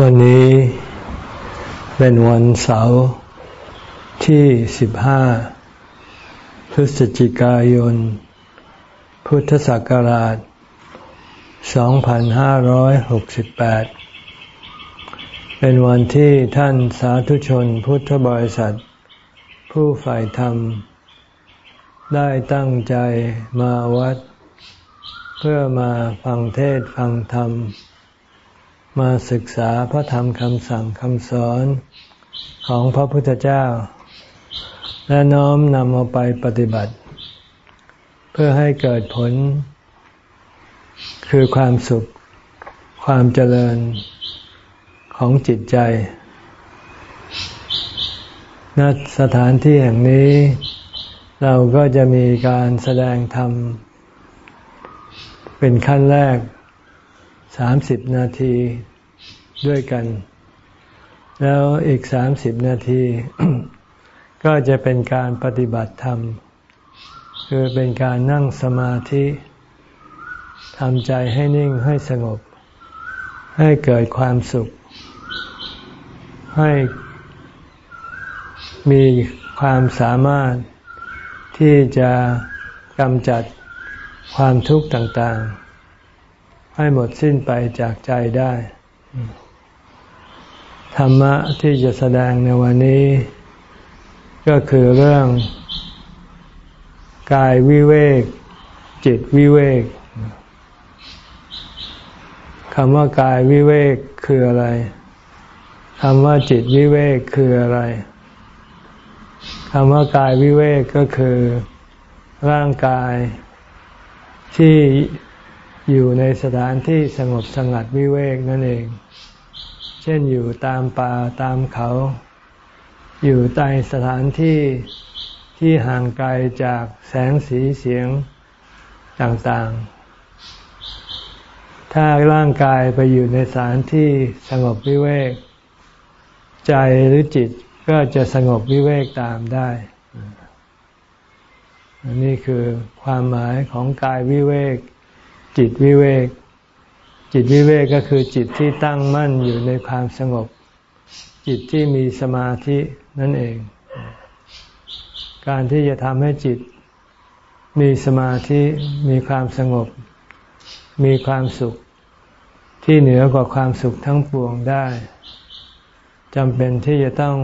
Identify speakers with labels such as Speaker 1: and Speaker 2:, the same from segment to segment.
Speaker 1: วันนี้เป็นวันเสาร์ที่สิบห้าพฤศจิกายน พุทธศักราช 2568 เป็นวันที่ท่านสาธุชนพุทธบริษัท ผู้ฝ่ายธรรม ได้ตั้งใจมาวัด เพื่อมาฟังเทศฟังธรรม มาศึกษาพระธรรมคำสั่งคำสอนของพระพุทธเจ้า และน้อมนำเอาไปปฏิบัติ เพื่อให้เกิดผล คือความสุข ความเจริญของจิตใจ ณ สถานที่แห่งนี้ เราก็จะมีการแสดงธรรม เป็นขั้นแรก สามสิบนาทีด้วยกัน แล้วอีกสามสิบนาที ก็จะเป็นการปฏิบัติธรรม คือเป็นการนั่งสมาธิทำใจให้นิ่งให้สงบ ให้เกิดความสุข ให้มีความสามารถที่จะกำจัดความทุกข์ต่างๆ ให้หมดสิ้นไปจากใจได้ ธรรมะที่จะแสดงในวันนี้ ก็คือเรื่อง กายวิเวก จิตวิเวกคำว่ากายวิเวกคืออะไรคำว่าจิตวิเวกคืออะไรคำว่ากายวิเวกก็คือร่างกายที่ อยู่ในสถานที่สงบสงัดวิเวกนั่นเอง เช่นอยู่ตามป่าตามเขา อยู่ใต้สถานที่ที่ห่างไกลจากแสงสีเสียงต่างๆ ถ้าร่างกายไปอยู่ในสถานที่สงบวิเวก ใจหรือจิตก็จะสงบวิเวกตามได้อันนี้คือความหมายของกายวิเวก จิตวิเวก จิตวิเวกก็คือจิตที่ตั้งมั่นอยู่ในความสงบ จิตที่มีสมาธินั่นเอง การที่จะทำให้จิตมีสมาธิมีความสงบ มีความสุขที่เหนือกว่าความสุขทั้งปวงได้จำเป็นที่จะต้อง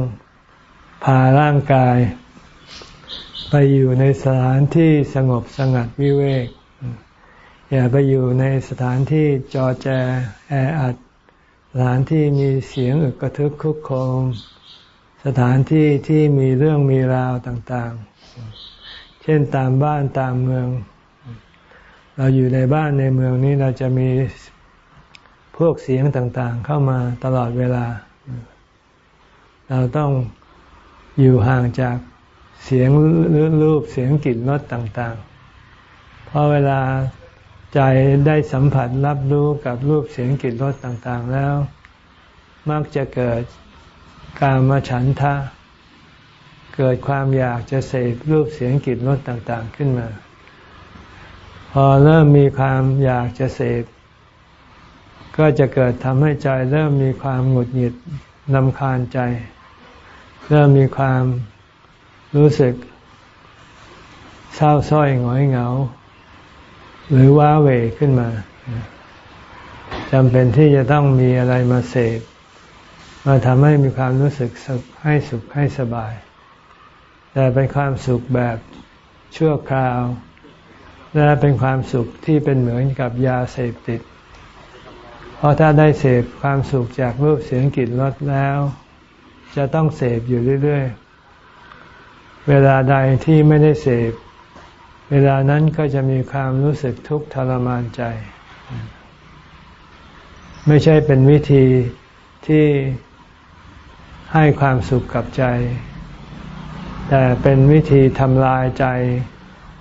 Speaker 1: พาร่างกาย ไปอยู่ในสถานที่สงบสงัดวิเวก อย่าไปอยู่ในสถานที่จอแจแออัด สถานที่มีเสียงอึกกระทึกคุกโคมสถานที่ที่มีเรื่องมีราวต่างๆ เช่นตามบ้านตามเมือง เราอยู่ในบ้านในเมืองนี้เราจะมีพวกเสียงต่างๆ เข้ามาตลอดเวลา เราต้องอยู่ห่างจากเสียงรูปเสียงกลิ่นรสต่างๆ เพราะเวลา ใจได้สัมผัสรับรู้กับรูปเสียงกลิ่นรสต่างๆแล้ว มักจะเกิดการมาฉันทะ เกิดความอยากจะเสพรูปเสียงกลิ่นรสต่างๆขึ้นมา พอเริ่มมีความอยากจะเสพก็จะเกิดทำให้ใจเริ่มมีความหงุดหงิดนำคาญใจ เริ่มมีความรู้สึก เศร้าส้อยหงอยเหงา หรือว้าเวขึ้นมาจำเป็นที่จะต้องมีอะไรมาเสพมาทำให้มีความรู้สึกสุขให้สุขให้สบาย แต่เป็นความสุขแบบชั่วคราว และเป็นความสุขที่เป็นเหมือนกับยาเสพติด เพราะถ้าได้เสพความสุขจากรูปเสียงกลิ่นรสแล้ว จะต้องเสพอยู่เรื่อย ๆ เวลาใดที่ไม่ได้เสพ เวลานั้นก็จะมีความรู้สึกทุกข์ทรมานใจ ไม่ใช่เป็นวิธีที่ให้ความสุขกับใจ แต่เป็นวิธีทำลายใจ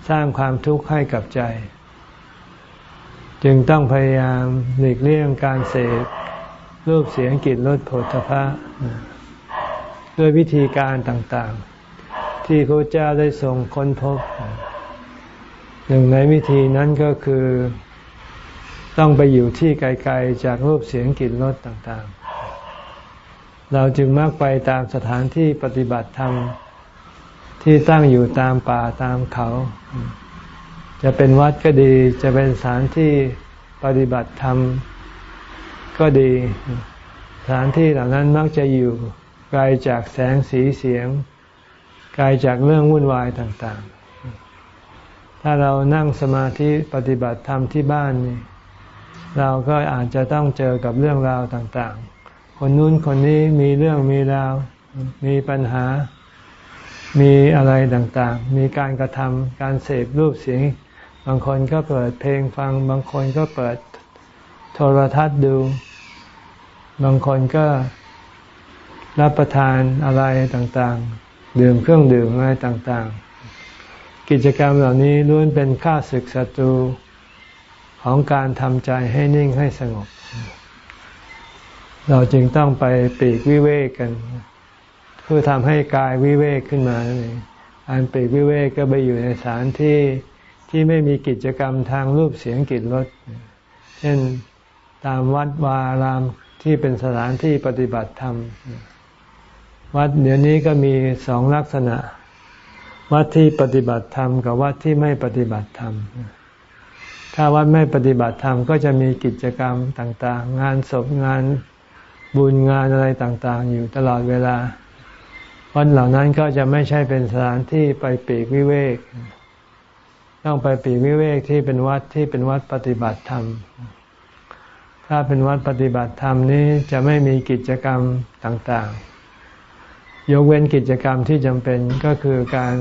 Speaker 1: สร้างความทุกข์ให้กับใจ จึงต้องพยายามหลีกเลี่ยงการเสพรูปเสียงกลิ่นรสผลพะด้วยวิธีการต่างๆ ที่พระเจ้าได้ทรงค้นพบ หนึ่งในวิธีนั้นก็คือต้องไปอยู่ที่ไกลๆจากรูปเสียงกลิ่นรสต่างๆ เราจึงมักไปตามสถานที่ปฏิบัติธรรมที่ตั้งอยู่ตามป่าตามเขา จะเป็นวัดก็ดี จะเป็นสถานที่ปฏิบัติธรรมก็ดี สถานที่เหล่านั้นมักจะอยู่ไกลจากแสงสีเสียง ไกลจากเรื่องวุ่นวายต่างๆ ถ้าเรานั่งสมาธิปฏิบัติธรรมที่บ้านนี่เราก็อาจจะต้องเจอกับเรื่องราวต่างๆ คนนู้นคนนี้มีเรื่องมีราว มีปัญหา มีอะไรต่างๆ มีการกระทำการเสพรูปเสียง บางคนก็เปิดเพลงฟัง บางคนก็เปิดโทรทัศน์ดู บางคนก็รับประทานอะไรต่างๆ ดื่มเครื่องดื่มอะไรต่างๆ กิจกรรมเหล่านี้ล้วนเป็นค่าศึกศัตรูของการทำใจให้นิ่งให้สงบ เราจึงต้องไปปีกวิเวกกัน เพื่อทำให้กายวิเวกขึ้นมานั่นเองอันปีกวิเวกก็ไปอยู่ในสถานที่ที่ไม่มีกิจกรรมทางรูปเสียงกลิ่นรสเช่นตามวัดวารามที่เป็นสถานที่ปฏิบัติธรรม วัดเดี๋ยวนี้ก็มีสองลักษณะ วัดที่ปฏิบัติธรรมกับวัดที่ไม่ปฏิบัติธรรม ถ้าวัดไม่ปฏิบัติธรรมก็จะมีกิจกรรมต่างๆ งานศพงานบุญงานอะไรต่างๆ อยู่ตลอดเวลา วัดเหล่านั้นก็จะไม่ใช่เป็นสถานที่ไปปีกวิเวก ต้องไปปีกวิเวกที่เป็นวัดที่เป็นวัดปฏิบัติธรรม ถ้าเป็นวัดปฏิบัติธรรมนี้จะไม่มีกิจกรรมต่างๆ ยกเว้นกิจกรรมที่จำเป็นก็คือการ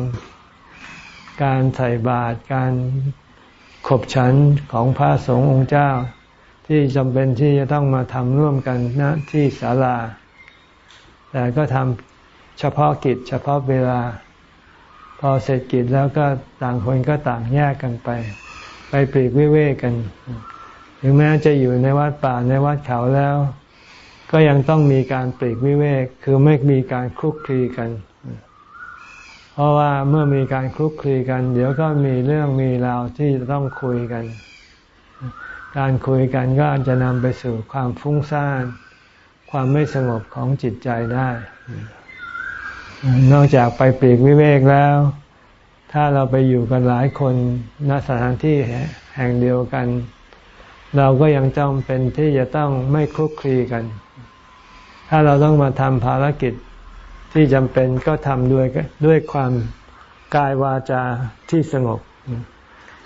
Speaker 1: การใส่บาตรการขบฉันของพระสงฆ์องค์เจ้า ที่จำเป็นที่จะต้องมาทำร่วมกันณที่ศาลา แต่ก็ทำเฉพาะกิจเฉพาะเวลา พอเสร็จกิจแล้วก็ต่างคนก็ต่างแยกกันไป ไปปลีกวิเวกกัน ถึงแม้จะอยู่ในวัดป่าในวัดเขาแล้ว ก็ยังต้องมีการปลีกวิเวก คือไม่มีการคลุกคลีกัน เพราะว่าเมื่อมีการคลุกคลีกัน เดี๋ยวก็มีเรื่องมีราวที่จะต้องคุยกัน การคุยกันก็จะนำไปสู่ความฟุ้งซ่าน ความไม่สงบของจิตใจได้ นอกจากไปปีกวิเวกแล้ว ถ้าเราไปอยู่กันหลายคนณสถานที่แห่งเดียวกัน เราก็ยังจำเป็นที่จะต้องไม่คลุกคลีกัน ถ้าเราต้องมาทำภารกิจที่จำเป็นก็ทำด้วยด้วยความกายวาจาที่สงบ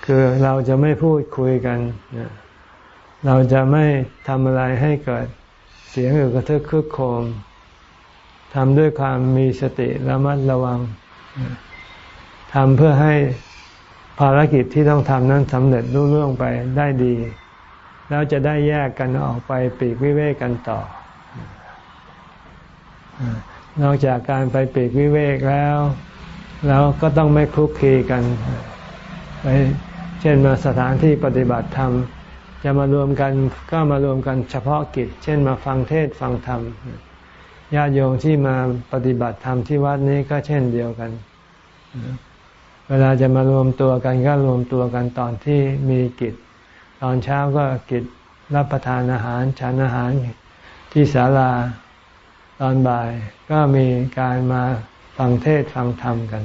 Speaker 1: คือเราจะไม่พูดคุยกัน เราจะไม่ทำอะไรให้เกิดเสียงหรือกระทึกคึกโคมทำด้วยความมีสติระมัดระวังทำเพื่อให้ภารกิจที่ต้องทำนั้นสำเร็จรุ่ร่วงไปได้ดี แล้วจะได้แยกกันออกไปปีกวิเวกกันต่อ นอกจากการไปปีกวิเวกแล้วแล้วก็ต้องไม่คลุกคลีกันไปเช่นมาสถานที่ปฏิบัติธรรม จะมารวมกันก็มารวมกันเฉพาะกิจ เช่นมาฟังเทศฟังธรรมญาติโยมที่มาปฏิบัติธรรมที่วัดนี้ก็เช่นเดียวกัน เวลาจะมารวมตัวกันก็รวมตัวกันตอนที่มีกิจ ตอนเช้าก็กิจรับประทานอาหารฉันอาหารที่ศาลา ตอนบ่ายก็มีการมาฟังเทศฟังธรรมกัน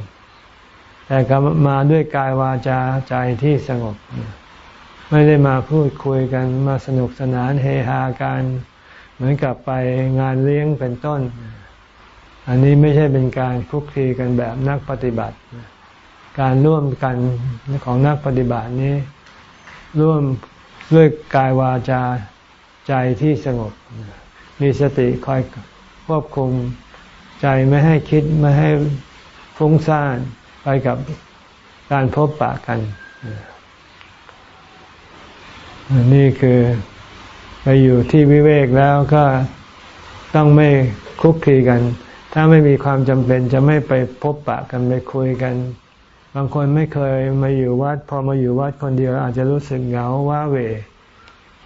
Speaker 1: แต่ก็มาด้วยกายวาจาใจที่สงบ ไม่ได้มาพูดคุยกันมาสนุกสนานเฮฮากันเหมือนกับไปงานเลี้ยงเป็นต้น อันนี้ไม่ใช่เป็นการคุกคีกันแบบนักปฏิบัติ การร่วมกันของนักปฏิบัตินี้ ร่วมด้วยกายวาจาใจที่สงบ มีสติคอย ควบคุมใจไม่ให้คิดไม่ให้ฟุ้งซ่านไปกับการพบปะกันนี่คือไปอยู่ที่วิเวกแล้วก็ต้องไม่คุกคีกัน ถ้าไม่มีความจำเป็นจะไม่ไปพบปะกันไปคุยกัน บางคนไม่เคยมาอยู่วัด พอมาอยู่วัดคนเดียวอาจจะรู้สึกเหงาว้าเหว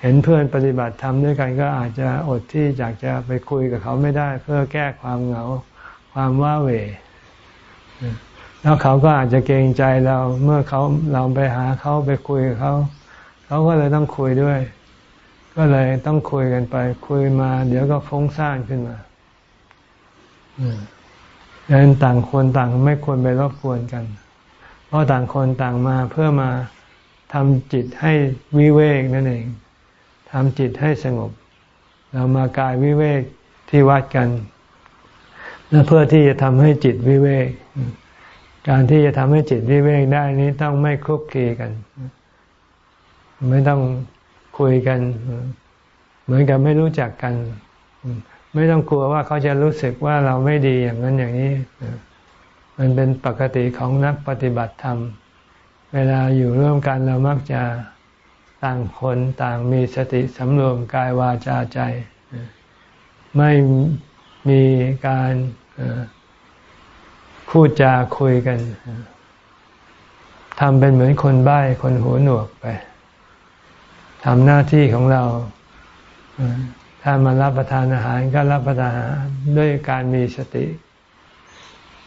Speaker 1: เห็นเพื่อนปฏิบัติธรรมด้วยกันก็อาจจะอดที่อยากจะไปคุยกับเขาไม่ได้ เพื่อแก้ความเหงาความว้าเหวแล้วเขาก็อาจจะเกรงใจเราเมื่อเขาเราไปหาเขาไปคุยกับเขา เขาก็เลยต้องคุยด้วย ก็เลยต้องคุยกันไป คุยมา เดี๋ยวก็ฟุ้งซ่านขึ้นมาดังนั้นต่างคนต่างไม่ควรไปรบกวนกัน เพราะต่างคนต่างมาเพื่อมาทำจิตให้วิเวกนั่นเอง ทำจิตให้สงบ เรามากายวิเวกที่วัดกันและเพื่อที่จะทำให้จิตวิเวก การที่จะทำให้จิตวิเวกได้นี้ต้องไม่คลุกคลีกัน ไม่ต้องคุยกัน เหมือนกับไม่รู้จักกัน ไม่ต้องกลัวว่าเขาจะรู้สึกว่าเราไม่ดีอย่างนั้นอย่างนี้ มันเป็นปกติของนักปฏิบัติธรรม เวลาอยู่ร่วมกันเรามักจะ ต่างคนต่างมีสติสำรวมกายวาจาใจ ไม่มีการพูดจาคุยกันทำเป็นเหมือนคนใบ้คนหูหนวกไปทำหน้าที่ของเรา ถ้ามารับประทานอาหารก็รับประทานอาหารด้วยการมีสติ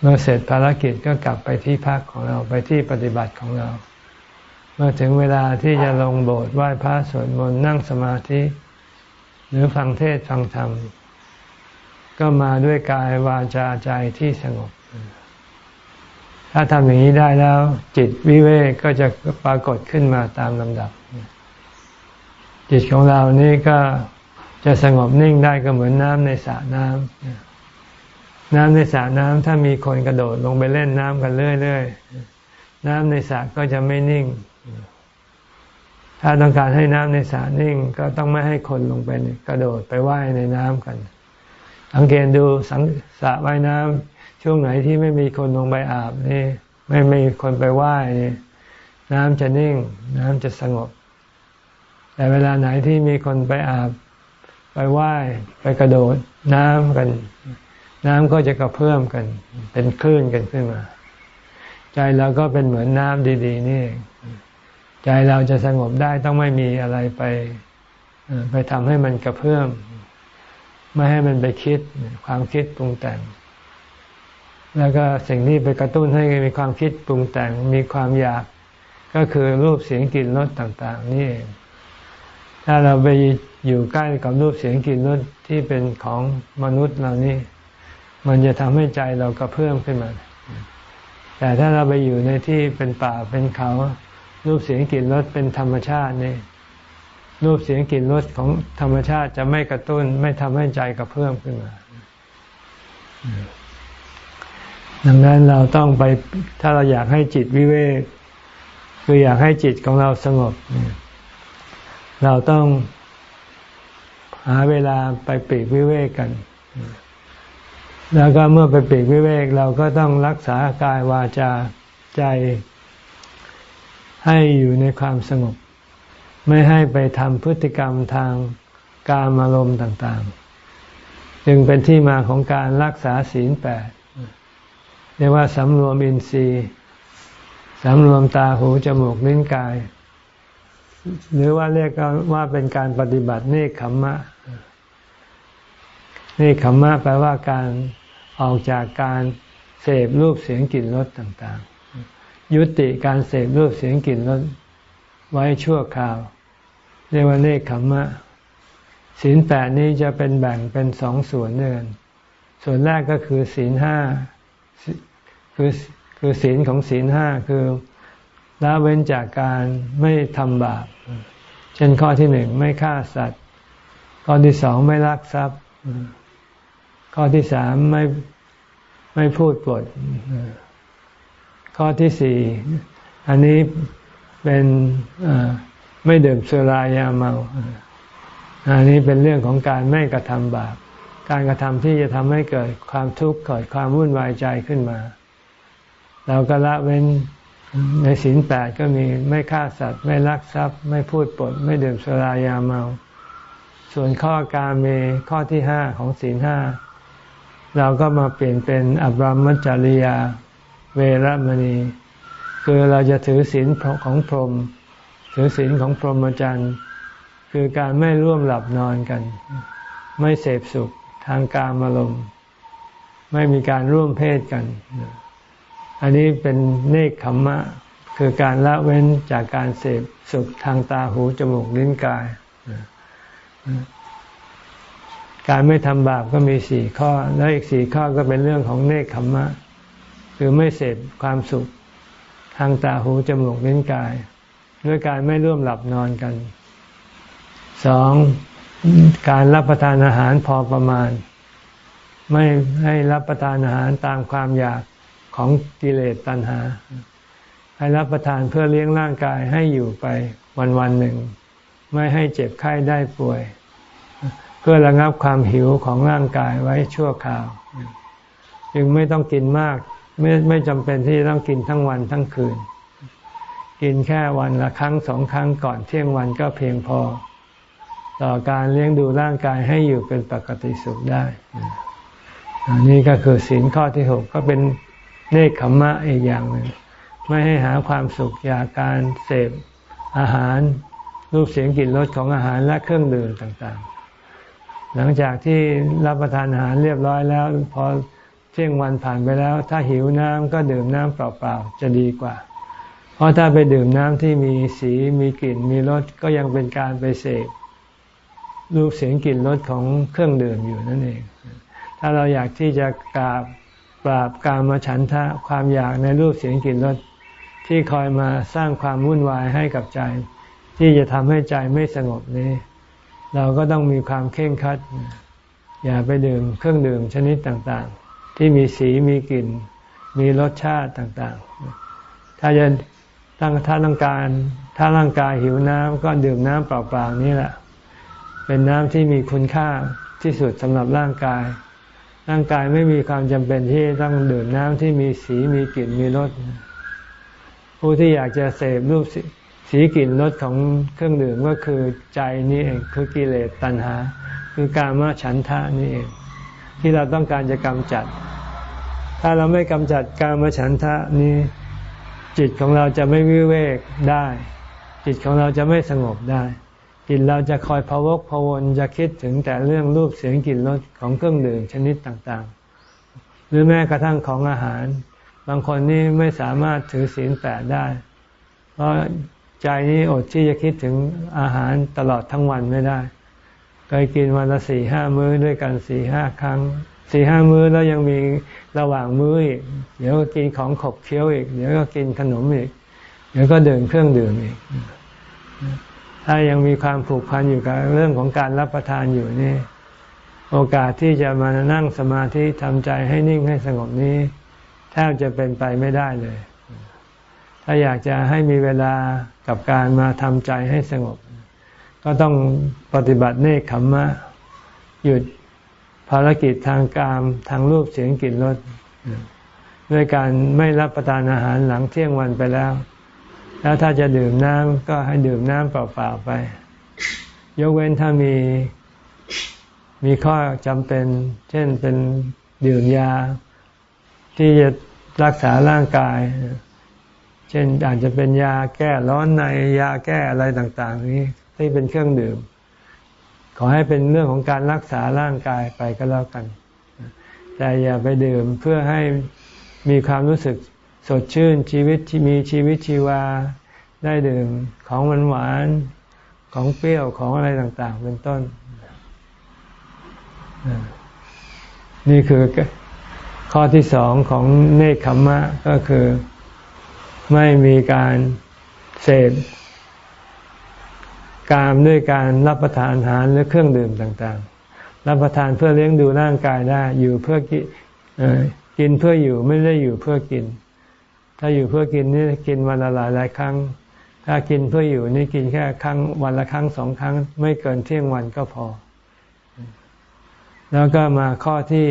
Speaker 1: เมื่อเสร็จภารกิจก็กลับไปที่พักของเราไปที่ปฏิบัติของเรา มื่อถึงเวลาที่จะลงโบสถ์ไหว้พระสวดมนต์นั่งสมาธิ หรือฟังเทศฟังธรรม ก็มาด้วยกายวาจาใจที่สงบ ถ้าทำอย่างนี้ได้แล้ว จิตวิเวกก็จะปรากฏขึ้นมาตามลำดับ จิตของเรานี่ก็จะสงบนิ่งได้ก็เหมือนน้ำในสระน้ำน้ำในสระน้ำถ้ามีคนกระโดดลงไปเล่นน้ำกันเรื่อยๆ น้ำในสระก็จะไม่นิ่ง ถ้าต้องการให้น้ำในสระนิ่งก็ต้องไม่ให้คนลงไปกระโดดไปว่ายในน้ำกัน สังเกตดูสังสระว่ายน้ำช่วงไหนที่ไม่มีคนลงไปอาบนี่ ไม่มีคนไปว่ายนี่น้ำจะนิ่ง น้ำจะสงบ แต่เวลาไหนที่มีคนไปอาบ ไปไหว้ไปกระโดดน้ำกัน น้ำก็จะกระเพื่อมกัน เป็นคลื่นกันขึ้นมา ใจเราก็เป็นเหมือนน้ำดี ๆ นี่ ใจเราจะสงบได้ต้องไม่มีอะไรไปไปทำให้มันกระเพื่อมไม่ให้มันไปคิดความคิดปรุงแต่ง แล้วก็สิ่งที่ไปกระตุ้นให้มีความคิดปรุงแต่งมีความอยากก็คือรูปเสียงกลิ่นรสต่าง ๆ นี่เองถ้าเราไปอยู่ใกล้กับรูปเสียงกลิ่นรสที่เป็นของมนุษย์เรานี่ มันจะทำให้ใจเรากระเพื่อมขึ้นมา แต่ถ้าเราไปอยู่ในที่เป็นป่าเป็นเขา รูปเสียงกลิ่นรสเป็นธรรมชาตินี่รูปเสียงกลิ่นรสของธรรมชาติจะไม่กระตุ้น ไม่ทำให้ใจกระเพื่อมขึ้นมา ดังนั้นเราต้องไปถ้าเราอยากให้จิตวิเวกคืออยากให้จิตของเราสงบ เราต้องหาเวลาไปปีกวิเวกกัน แล้วก็เมื่อไปปีกวิเวก เราก็ต้องรักษากายวาจาใจ ให้อยู่ในความสงบ ไม่ให้ไปทำพฤติกรรมทางการอารมณ์ต่างๆ จึงเป็นที่มาของการรักษาศีลแปดเรียกว่าสำรวมอินทรีย์สำรวมตาหูจมูกลิ้นกาย หรือว่าเรียกว่าเป็นการปฏิบัติเนคขมมะเนคขมมะแปลว่าการออกจากการเสพรูปเสียงกลิ่นรสต่างๆ ยุติการเสพรูปเสียงกลิ่นรสไว้ชั่วคราว เรียกว่าเนคขมมะศีลแปดนี้จะเป็นแบ่งเป็นสองส่วนเดินส่วนแรกก็คือศีลห้าคือคือศีลของศีลห้าคือละเว้นจากการไม่ทำบาป เช่นข้อที่หนึ่งไม่ฆ่าสัตว์ ข้อที่สองไม่ลักทรัพย์ ข้อที่สามไม่ไม่พูดปด ข้อที่สี่อันนี้เป็นไม่ดื่มสุรายาเมา อันนี้เป็นเรื่องของการไม่กระทำบาป การกระทำที่จะทำให้เกิดความทุกข์เกิดความวุ่นวายใจขึ้นมา เราก็ละเว้นในศีลแปดก็มีไม่ฆ่าสัตว์ ไม่ลักทรัพย์ ไม่พูดปด ไม่ดื่มสุรายาเมา ส่วนข้อการเมข้อที่ห้าของศีลห้าเราก็มาเปลี่ยนเป็นอบรมจริยา เวรมณี คือเราจะถือศีลของพรหมถือศีลของพรหมจรรย์ คือการไม่ร่วมหลับนอนกัน ไม่เสพสุขทางการอารมณ์ไม่มีการร่วมเพศกัน อันนี้เป็นเนคขมมะ คือการละเว้นจากการเสพสุขทางตาหูจมูกลิ้นกาย การไม่ทำบาปก็มีสี่ข้อ แล้วอีกสี่ข้อก็เป็นเรื่องของเนคขมมะ คือไม่เสพความสุข ทางตาหูจมูกลิ้นกาย ด้วยการไม่ร่วมหลับนอนกันสองการรับประทานอาหารพอประมาณ ไม่ให้รับประทานอาหารตามความอยากของกิเลสตัณหา ให้รับประทานเพื่อเลี้ยงร่างกายให้อยู่ไปวันวันหนึ่ง ไม่ให้เจ็บไข้ได้ป่วย เพื่อระงับความหิวของร่างกายไว้ชั่วคราว จึงไม่ต้องกินมาก ไม่ไม่จำเป็นที่ต้องกินทั้งวันทั้งคืน กินแค่วันละครั้งสองครั้งก่อนเที่ยงวันก็เพียงพอ ต่อการเลี้ยงดูร่างกายให้อยู่เป็นปกติสุขได้นี่ก็คือศีลข้อที่หกก็เป็นเนคขมมะอีกอย่างหนึ่งไม่ให้หาความสุขจากการเสพอาหารรูปเสียงกลิ่นรสของอาหารและเครื่องดื่มต่างๆ หลังจากที่รับประทานอาหารเรียบร้อยแล้ว พอ เที่ยงวันผ่านไปแล้ว ถ้าหิวน้ำก็ดื่มน้ำเปล่าๆจะดีกว่า เพราะถ้าไปดื่มน้ำที่มีสีมีกลิ่นมีรสก็ยังเป็นการไปเสพรูปเสียงกลิ่นรสของเครื่องดื่มอยู่นั่นเอง ถ้าเราอยากที่จะกราบปราบการมาฉันทะความอยากในรูปเสียงกลิ่นรสที่คอยมาสร้างความวุ่นวายให้กับใจ ที่จะทำให้ใจไม่สงบนี้ เราก็ต้องมีความเข่งคัด อย่าไปดื่มเครื่องดื่มชนิดต่างๆ ที่มีสีมีกลิ่น มีรสชาติต่างๆ ถ้าจะตั้งถ้าร่างกายถ้าร่างกายหิวน้ำก็ดื่มน้ำเปล่าๆนี่แหละ เป็นน้ำที่มีคุณค่าที่สุดสำหรับร่างกาย ร่างกายไม่มีความจำเป็นที่ต้องดื่มน้ำที่มีสีมีกลิ่นมีรสผู้ที่อยากจะเสพรูปสีกลิ่นรสของเครื่องดื่มก็คือใจนี่เองคือกิเลสตัณหา คือการมาฉันทะนี่เอง ที่เราต้องการจะกำจัด ถ้าเราไม่กำจัดการมฉันทะนี้ จิตของเราจะไม่วิเวกได้ จิตของเราจะไม่สงบได้ จิตเราจะคอยพวกพวนจะคิดถึงแต่เรื่องรูปเสียงกลิ่นรสของเครื่องดื่มชนิดต่างๆ หรือแม้กระทั่งของอาหาร บางคนนี่ไม่สามารถถือศีลแปดได้ เพราะใจนี้อดที่จะคิดถึงอาหารตลอดทั้งวันไม่ได้ เคยกินวันละสี่ห้ามื้อด้วยกันสี่ห้าครั้งสี่ห้ามื้อแล้วยังมีระหว่างมื้ออีกเดี๋ยวก็กินของขบเคี้ยวอีก เดี๋ยวก็กินขนมอีก เดี๋ยวก็ดื่มเครื่องดื่มอีก ถ้ายังมีความผูกพันอยู่กับเรื่องของการรับประทานอยู่นี่ โอกาสที่จะมานั่งสมาธิทำใจให้นิ่งให้สงบนี้แทบจะเป็นไปไม่ได้เลย ถ้าอยากจะให้มีเวลากับการมาทำใจให้สงบ ก็ต้องปฏิบัติเนคขมมะ หยุดภารกิจทางการทางรูปเสียงกลิ่นรสด้วยการไม่รับประทานอาหารหลังเที่ยงวันไปแล้ว แล้วถ้าจะดื่มน้ำก็ให้ดื่มน้ำเปล่าๆไป ยกเว้นถ้ามีมีข้อจำเป็น เช่นเป็นดื่มยา ที่จะรักษาร่างกาย เช่นอาจจะเป็นยาแก้ร้อนในยาแก้อะไรต่าง ๆ นี้ ที่เป็นเครื่องดื่ม ขอให้เป็นเรื่องของการรักษาร่างกายไปก็แล้วกัน แต่อย่าไปดื่มเพื่อให้มีความรู้สึกสดชื่นชีวิตที่มีชีวิตชีวาได้ดื่มของหวานหวานของเปรี้ยวของอะไรต่างๆ เป็นต้น นี่คือข้อที่สองของเนคขมมะก็คือไม่มีการเสพ กามด้วยการรับประทานอาหารหรือเครื่องดื่มต่างๆ รับประทานเพื่อเลี้ยงดูร่างกายได้ อยู่เพื่อกินเพื่ออยู่ไม่ได้อยู่เพื่อกิน ถ้าอยู่เพื่อกินนี่กินวันละหลายหลายครั้ง ถ้ากินเพื่ออยู่นี่กินแค่ครั้งวันละครั้งสองครั้ง ไม่เกินเที่ยงวันก็พอ แล้วก็มาข้อที่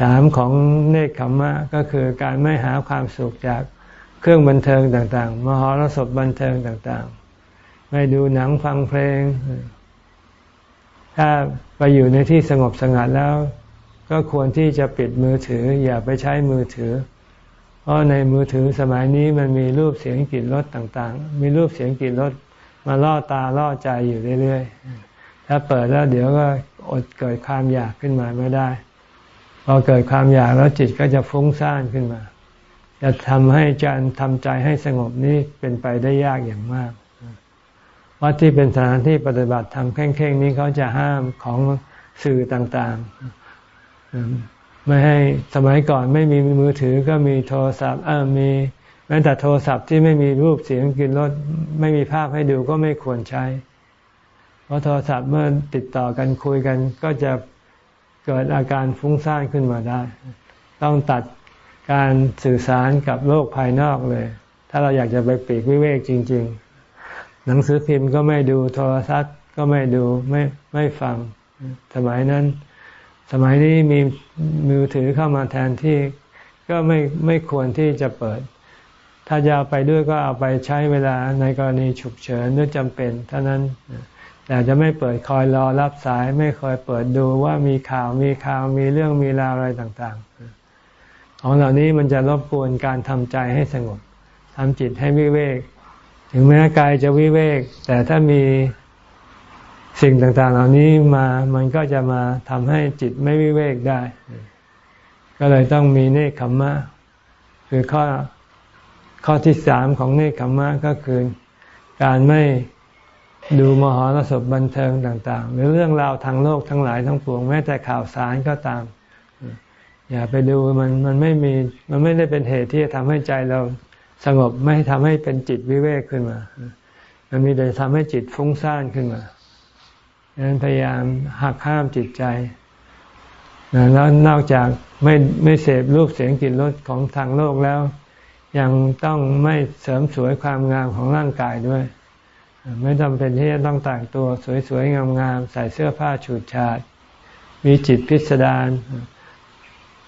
Speaker 1: สามของเนคขมมะก็คือการไม่หาความสุขจากเครื่องบันเทิงต่างๆ มหรสพบันเทิงต่างๆ ไม่ดูหนังฟังเพลง ถ้าไปอยู่ในที่สงบสงัดแล้ว ก็ควรที่จะปิดมือถือ อย่าไปใช้มือถือ เพราะในมือถือสมัยนี้มันมีรูปเสียงกลิ่นรสต่างๆ มีรูปเสียงกลิ่นรสมาล่อตาล่อใจอยู่เรื่อยๆ ถ้าเปิดแล้วเดี๋ยวก็อดเกิดความอยากขึ้นมาไม่ได้ พอเกิดความอยากแล้วจิตก็จะฟุ้งซ่านขึ้นมา จะทำให้ใจทำใจให้สงบนี้เป็นไปได้ยากอย่างมาก วัดที่เป็นสถานที่ปฏิบัติธรรมเข่งๆนี้เขาจะห้ามของสื่อต่างๆ ไม่ให้สมัยก่อนไม่มีมือถือก็มีโทรศัพท์เออมีแม้แต่โทรศัพท์ที่ไม่มีรูปเสียงกินรสไม่มีภาพให้ดูก็ไม่ควรใช้ เพราะโทรศัพท์เมื่อติดต่อกันคุยกัน ก็จะเกิดอาการฟุ้งซ่านขึ้นมาได้ ต้องตัดการสื่อสารกับโลกภายนอกเลย ถ้าเราอยากจะไปปีกวิเวกจริง ๆ หนังสือพิมพ์ก็ไม่ดูโทรศัพท์ก็ไม่ดูไม่ไม่ฟัง สมัยนั้น สมัยนี้มีมือถือเข้ามาแทนที่ก็ไม่ไม่ควรที่จะเปิด ถ้าจะเอาไปด้วยก็เอาไปใช้เวลาในกรณีฉุกเฉินหรือจำเป็นเท่านั้นแต่จะไม่เปิดคอยรอรับสายไม่คอยเปิดดูว่ามีข่าวมีข่าวมีเรื่องมีราวอะไรต่างๆ ของเหล่านี้มันจะรบกวนการทำใจให้สงบทำจิตให้วิเวก ถึงแม้กายจะวิเวก แต่ถ้ามีสิ่งต่างๆ เหล่านี้มามันก็จะมาทำให้จิตไม่วิเวกได้ ก็เลยต้องมีเนคขมมะ คือข้อข้อที่สามของเนคขมมะก็คือการไม่ดูมหรสพบันเทิงต่าง ๆ หรือเรื่องราวทางโลกทั้งหลายทั้งปวงแม้แต่ข่าวสารก็ตาม อย่าไปดูมันมันไม่มีมันไม่ได้เป็นเหตุที่จะทำให้ใจเรา สงบไม่ทำให้เป็นจิตวิเวกขึ้นมา มันมีแต่ทำให้จิตฟุ้งซ่านขึ้นมาดังนั้นพยายามหักห้ามจิตใจแล้วนอกจากไม่ไม่เสพรูปเสียงกลิ่นรสของทางโลกแล้ว ยังต้องไม่เสริมสวยความงามของร่างกายด้วย ไม่จำเป็นที่จะต้องแต่งตัวสวยๆงามๆใส่เสื้อผ้าฉูดฉาดมีจิตพิสดาร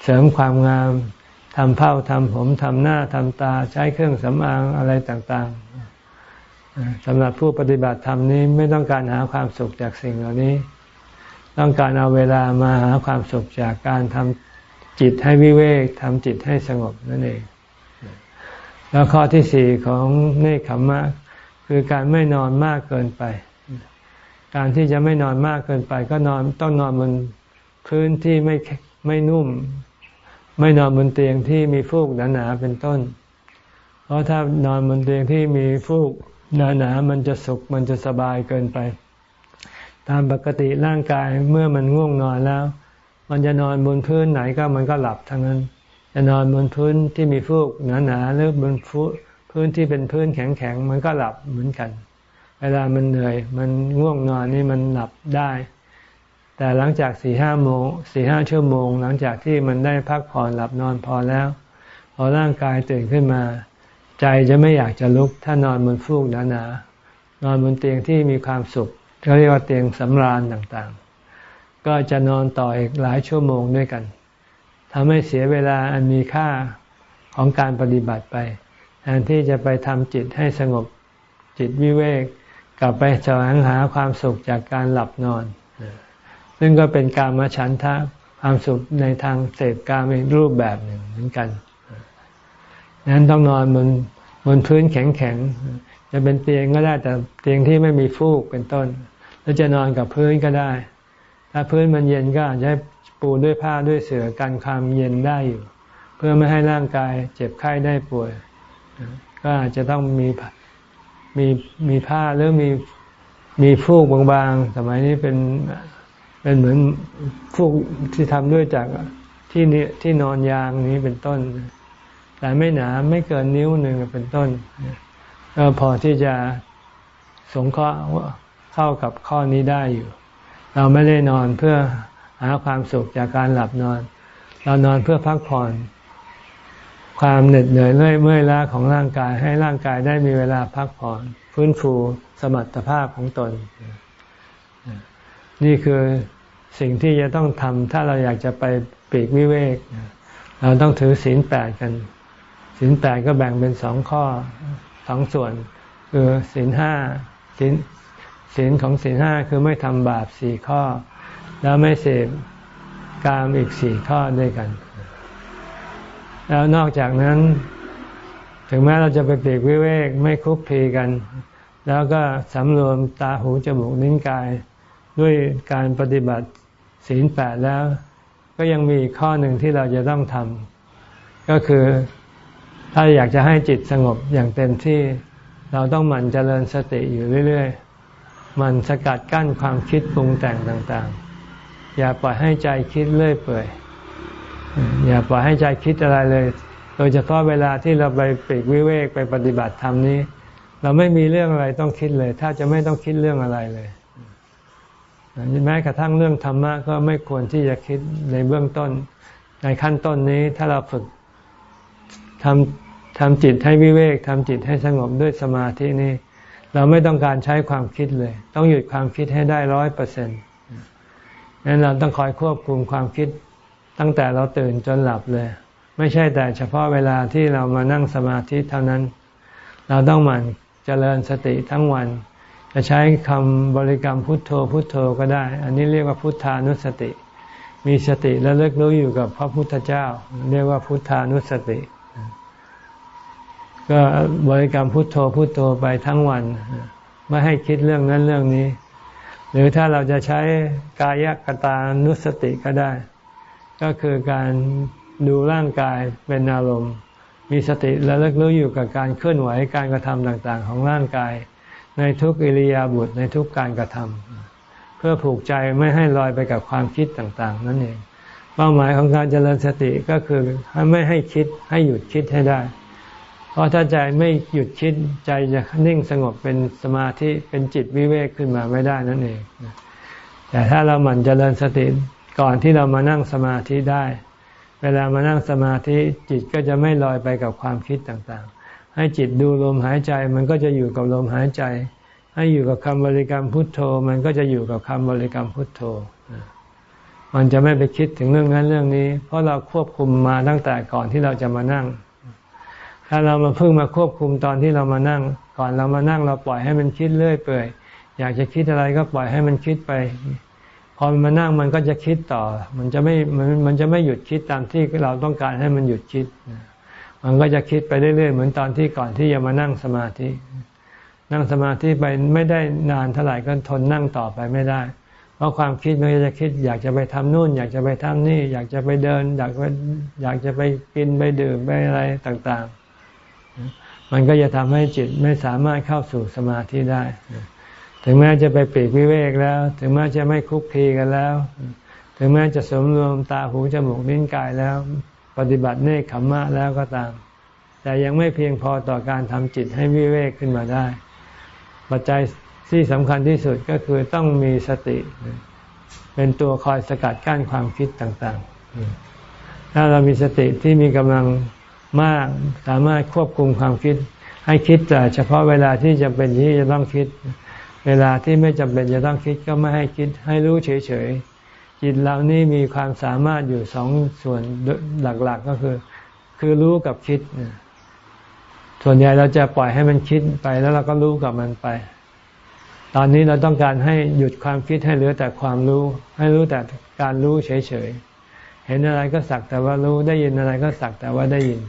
Speaker 1: เสริมความงาม ทำเผ้าทำผมทำหน้าทำตาใช้เครื่องสำอางอะไรต่างๆสำหรับผู้ปฏิบัติธรรมนี้ไม่ต้องการหาความสุขจากสิ่งเหล่านี้ ต้องการเอาเวลามาหาความสุขจากการทำจิตให้วิเวกทำจิตให้สงบนั่นเอง แล้วข้อที่สี่ของเนคขมมะคือการไม่นอนมากเกินไป การที่จะไม่นอนมากเกินไป ก็นอนต้องนอนบนพื้นที่ไม่ไม่นุ่ม ไม่นอนบนเตียงที่มีฟูกหนาๆเป็นต้น เพราะถ้านอนบนเตียงที่มีฟูกหนาๆมันจะสุขมันจะสบายเกินไป ตามปกติร่างกายเมื่อมันง่วงนอนแล้ว มันจะนอนบนพื้นไหนก็มันก็หลับทั้งนั้น จะนอนบนพื้นที่มีฟูกหนาๆหรือบนพื้นที่เป็นพื้นแข็งๆมันก็หลับเหมือนกัน เวลามันเหนื่อย มันง่วงนอนนี่มันหลับได้ แต่หลังจากสี่ห้าโมงสี่ห้าชั่วโมง หลังจากที่มันได้พักผ่อนหลับนอนพอแล้ว พอร่างกายตื่นขึ้นมา ใจจะไม่อยากจะลุกถ้านอนบนฟูกหนาๆนอนบนเตียงที่มีความสุขเขาเรียกว่าเตียงสำราญต่างๆ ก็จะนอนต่ออีกหลายชั่วโมงด้วยกันทำให้เสียเวลาอันมีค่าของการปฏิบัติไปแทนที่จะไปทำจิตให้สงบจิตวิเวกกลับไปแสวงหาความสุขจากการหลับนอน ซึ่งก็เป็นการมาฉันทะความสุขในทางเสพการในรูปแบบหนึ่งเหมือนกันนั้นต้องนอนบนบนพื้นแข็งๆจะเป็นเตียงก็ได้แต่เตียงที่ไม่มีฟูกเป็นต้น แล้วจะนอนกับพื้นก็ได้ ถ้าพื้นมันเย็นก็อาจจะปูด้วยผ้าด้วยเสื่อกันความเย็นได้อยู่ เพื่อไม่ให้ร่างกายเจ็บไข้ได้ป่วย ก็อาจจะต้องมีมีมีผ้าหรือมีมีฟูกบางๆ สมัยนี้เป็น เป็นเหมือนฟูกที่ทำด้วยจากที่นี้ที่นอนยางนี้เป็นต้น แต่ไม่หนาไม่เกินนิ้วหนึ่งเป็นต้น ก็พอที่จะสงเคราะห์เข้ากับข้อนี้ได้อยู่ เราไม่ได้นอนเพื่อหาความสุขจากการหลับนอน เรานอนเพื่อพักผ่อน ความเหน็ดเหนื่อยเมื่อยล้าของร่างกายให้ร่างกายได้มีเวลาพักผ่อน ฟื้นฟูสมรรถภาพของตน นี่คือสิ่งที่จะต้องทำถ้าเราอยากจะไปปีกวิเวก เราต้องถือศีลแปดกันศีลแปดก็แบ่งเป็นสองข้อสองส่วน คือศีลห้าศีลศีลของศีลห้าคือไม่ทำบาปสี่ข้อ แล้วไม่เสพกามอีกสี่ข้อด้วยกัน แล้วนอกจากนั้น ถึงแม้เราจะไปปีกวิเวกไม่คุกคีกัน แล้วก็สำรวมตาหูจมูกนิ้นกาย ด้วยการปฏิบัติศีลแปดแล้ว ก็ยังมีข้อหนึ่งที่เราจะต้องทำก็คือถ้าอยากจะให้จิตสงบอย่างเต็มที่เราต้องหมั่นเจริญสติอยู่เรื่อยๆมันสกัดกั้นความคิดปรุงแต่งต่างๆ อย่าปล่อยให้ใจคิดเลื่อยเปื่อยอย่าปล่อยให้ใจคิดอะไรเลย โดยเฉพาะเวลาที่เราไปปีกวิเวกไปปฏิบัติธรรมนี้ เราไม่มีเรื่องอะไรต้องคิดเลย ถ้าจะไม่ต้องคิดเรื่องอะไรเลย แม้กระทั่งเรื่องธรรมะก็ไม่ควรที่จะคิดในเบื้องต้น ในขั้นต้นนี้ถ้าเราฝึกทำทำจิตให้วิเวกทำจิตให้สงบด้วยสมาธินี้ เราไม่ต้องการใช้ความคิดเลย ต้องหยุดความคิดให้ได้ร้อยเปอร์เซ็นต์นั้นเราต้องคอยควบคุมความคิดตั้งแต่เราตื่นจนหลับเลย ไม่ใช่แต่เฉพาะเวลาที่เรามานั่งสมาธิเท่านั้น เราต้องหมั่นเจริญสติทั้งวัน จะใช้คำบริกรรมพุทโธพุทโธก็ได้ อันนี้เรียกว่าพุทธานุสติ มีสติและเลิกรู้อยู่กับพระพุทธเจ้า เรียกว่าพุทธานุสติ ก็บริกรรมพุทโธพุทโธไปทั้งวัน ไม่ให้คิดเรื่องนั้นเรื่องนี้ หรือถ้าเราจะใช้กายกตานุสติก็ได้ ก็คือการดูร่างกายเป็นอารมณ์ มีสติและเลิกรู้อยู่กับการเคลื่อนไหวการกระทำต่าง ๆ ของร่างกาย ในทุกอิริยาบถในทุกการกระทำเพื่อผูกใจไม่ให้ลอยไปกับความคิดต่างๆ นั่นเอง เป้าหมายของการเจริญสติก็คือให้ไม่ให้คิดให้หยุดคิดให้ได้ เพราะถ้าใจไม่หยุดคิดใจจะนิ่งสงบเป็นสมาธิเป็นจิตวิเวกขึ้นมาไม่ได้นั่นเอง แต่ถ้าเราหมั่นเจริญสติก่อนที่เรามานั่งสมาธิได้ เวลามานั่งสมาธิจิตก็จะไม่ลอยไปกับความคิดต่างๆ ให้จิตดูลมหายใจมันก็จะอยู่กับลมหายใจ ให้อยู่กับคำบริกรรมพุทโธ มันก็จะอยู่กับคำบริกรรมพุทโธ มันจะไม่ไปคิดถึงเรื่องนั้นเรื่องนี้ เพราะเราควบคุมมาตั้งแต่ก่อนที่เราจะมานั่ง ถ้าเรามาเพิ่งมาควบคุมตอนที่เรามานั่ง ก่อนเรามานั่งเราปล่อยให้มันคิดเรื่อยเปื่อย อยากจะคิดอะไรก็ปล่อยให้มันคิดไปพอมันมานั่งมันก็จะคิดต่อ มันจะไม่มันมันจะไม่หยุดคิดตามที่เราต้องการให้มันหยุดคิด มันก็จะคิดไปเรื่อยๆ เหมือนตอนที่ก่อนที่จะมานั่งสมาธิ นั่งสมาธิไปไม่ได้นานเท่าไหร่ก็ทนนั่งต่อไปไม่ได้ เพราะความคิดมันจะคิด อยากจะไปทำนู่น อยากจะไปทำนี่ อยากจะไปเดิน อยากไปอยากจะไปกินไปดื่มไปอะไรต่างๆ มันก็จะทำให้จิตไม่สามารถเข้าสู่สมาธิได้ ถึงแม้จะไปปีกวิเวกแล้ว ถึงแม้จะไม่คุกคีกันแล้ว ถึงแม้จะสมรวมตาหูจมูกลิ้นกายแล้ว ปฏิบัติเนคขมมะแล้วก็ตาม แต่ยังไม่เพียงพอต่อการทำจิตให้วิเวกขึ้นมาได้ ปัจจัยที่สำคัญที่สุดก็คือต้องมีสติ เป็นตัวคอยสกัดกั้นความคิดต่างๆ ถ้าเรามีสติที่มีกำลังมากสามารถควบคุมความคิด ให้คิดแต่เฉพาะเวลาที่จะเป็นที่จะต้องคิด เวลาที่ไม่จำเป็นจะต้องคิดก็ไม่ให้คิด ให้รู้เฉยๆ จิตเรานี่มีความสามารถอยู่สองส่วนหลักๆก็คือ คือรู้กับคิด ส่วนใหญ่เราจะปล่อยให้มันคิดไปแล้วเราก็รู้กับมันไป ตอนนี้เราต้องการให้หยุดความคิดให้เหลือแต่ความรู้ ให้รู้แต่การรู้เฉยๆ เห็นอะไรก็สักแต่ว่ารู้ได้ยินอะไรก็สักแต่ว่าได้ยิน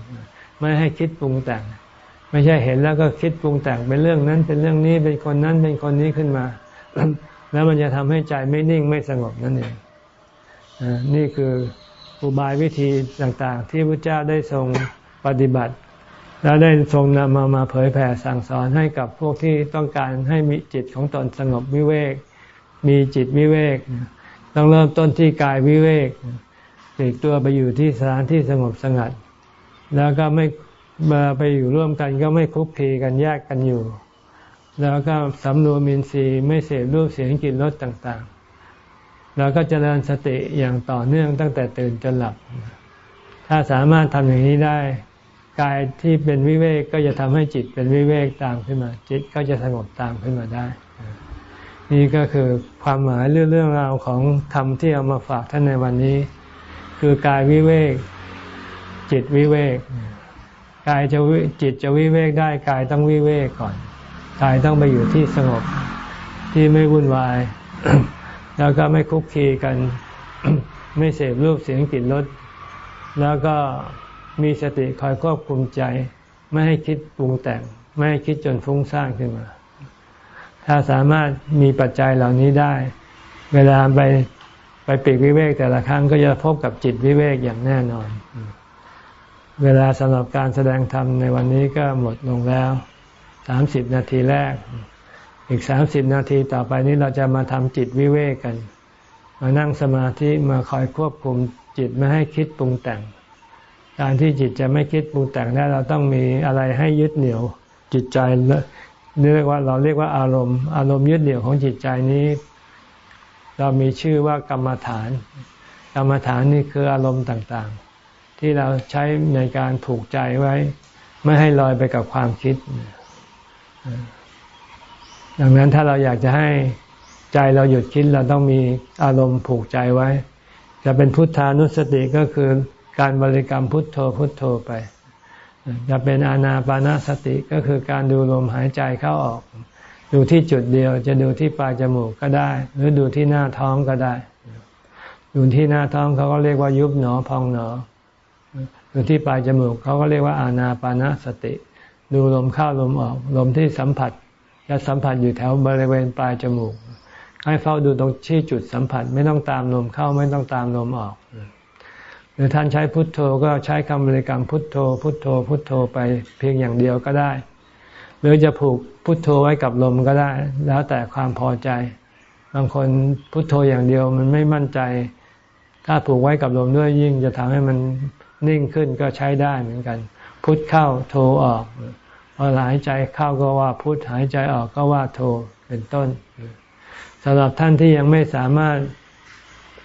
Speaker 1: ไม่ให้คิดปรุงแต่ง ไม่ใช่เห็นแล้วก็คิดปรุงแต่งเป็นเรื่องนั้น เป็นเรื่องนี้เป็นคนนั้นเป็นคนนี้ขึ้นมา แล้วมันจะทำให้ใจไม่นิ่งไม่สงบนั่นเอง นี่คืออุบายวิธีต่างๆ ที่พระเจ้าได้ทรงปฏิบัติ แล้วได้ทรงนำมามาเผยแผ่สั่งสอนให้กับพวกที่ต้องการให้มีจิตของตนสงบวิเวก มีจิตวิเวก ต้องเริ่มต้นที่กายวิเวกปลีกตัวไปอยู่ที่สถานที่สงบสงัด แล้วก็ไม่มาไปอยู่ร่วมกันก็ไม่คุกคีกันแยกกันอยู่ แล้วก็สำรวมมินทรีย์ไม่เสพรูปเสียงกลิ่นรสต่าง ๆแล้วก็เจริญสติอย่างต่อเนื่องตั้งแต่ตื่นจนหลับ ถ้าสามารถทำอย่างนี้ได้ กายที่เป็นวิเวกก็จะทำให้จิตเป็นวิเวกตามขึ้นมา จิตก็จะสงบตามขึ้นมาได้ นี่ก็คือความหมายเรื่องเรื่องราวของธรรมที่เอามาฝากท่านในวันนี้ คือกายวิเวก จิตวิเวกกายจะจิตจะวิเวกได้กายต้องวิเวกก่อนกายต้องไปอยู่ที่สงบที่ไม่วุ่นวาย แล้วก็ไม่คุกคีกัน ไม่เสพรูปเสียงกลิ่นรสแล้วก็มีสติคอยควบคุมใจ ไม่ให้คิดปรุงแต่ง ไม่ให้คิดจนฟุ้งซ่านขึ้นมา ถ้าสามารถมีปัจจัยเหล่านี้ได้ เวลาไปไปปีกวิเวกแต่ละครั้งก็จะพบกับจิตวิเวกอย่างแน่นอน เวลาสำหรับการแสดงธรรมในวันนี้ก็หมดลงแล้วสามสิบนาทีแรก อีกสามสิบนาทีต่อไปนี้เราจะมาทำจิตวิเวกกัน มานั่งสมาธิมาคอยควบคุมจิตไม่ให้คิดปรุงแต่ง การที่จิตจะไม่คิดปรุงแต่งได้เราต้องมีอะไรให้ยึดเหนี่ยวจิตใจเรียกว่าเราเรียกว่าอารมณ์ อารมณ์ยึดเหนี่ยวของจิตใจนี้ เรามีชื่อว่ากรรมฐาน กรรมฐานนี่คืออารมณ์ต่างๆ ที่เราใช้ในการผูกใจไว้ ไม่ให้ลอยไปกับความคิด ดังนั้นถ้าเราอยากจะให้ใจเราหยุดคิดเราต้องมีอารมณ์ผูกใจไว้ จะเป็นพุทธานุสติก็คือการบริกรรมพุทโธพุทโธไป จะเป็นอานาปานาสติก็คือการดูลมหายใจเข้าออก ดูที่จุดเดียว จะดูที่ปลายจมูกก็ได้ หรือดูที่หน้าท้องก็ได้ ดูที่หน้าท้องเขาก็เรียกว่ายุบหนอพองหนอ ดูที่ปลายจมูกเขาก็เรียกว่าอานาปานาสติ ดูลมเข้าลมออก ลมที่สัมผัส จะสัมผัสอยู่แถวบริเวณปลายจมูก ให้เฝ้าดูตรงที่จุดสัมผัส ไม่ต้องตามลมเข้าไม่ต้องตามลมออก หรือท่านใช้พุทโธก็ใช้คำบริกรรมพุทโธ พุทโธ พุทโธไปเพียงอย่างเดียวก็ได้ หรือจะผูกพุทโธไว้กับลมก็ได้ แล้วแต่ความพอใจ บางคนพุทโธอย่างเดียวมันไม่มั่นใจ ถ้าผูกไว้กับลมด้วยยิ่งจะทำให้มันนิ่งขึ้นก็ใช้ได้เหมือนกัน พุทเข้าโธออก พอหายใจเข้าก็ว่าพุทหายใจออกก็ว่าโทเป็นต้นสำหรับท่านที่ยังไม่สามารถ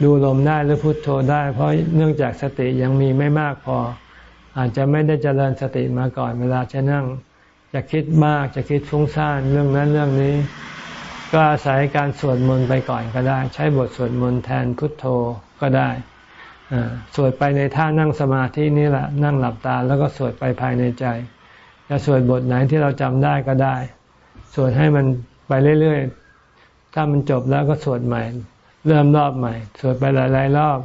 Speaker 1: ดูลมได้หรือพุทโธได้ เพราะเนื่องจากสติยังมีไม่มากพอ อาจจะไม่ได้เจริญสติมาก่อนเวลาจะนั่ง จะคิดมากจะคิดฟุ้งซ่านเรื่องนั้นเรื่องนี้ ก็อาศัยการสวดมนต์ไปก่อนก็ได้ ใช้บทสวดมนต์แทนพุทโธก็ได้สวดไปในท่านั่งสมาธินี่แหละนั่งหลับตาแล้วก็สวดไปภายในใจ จะสวดบทไหนที่เราจำได้ก็ได้ สวดให้มันไปเรื่อยๆ ถ้ามันจบแล้วก็สวดใหม่ เริ่มรอบใหม่ สวดไปหลายๆรอบ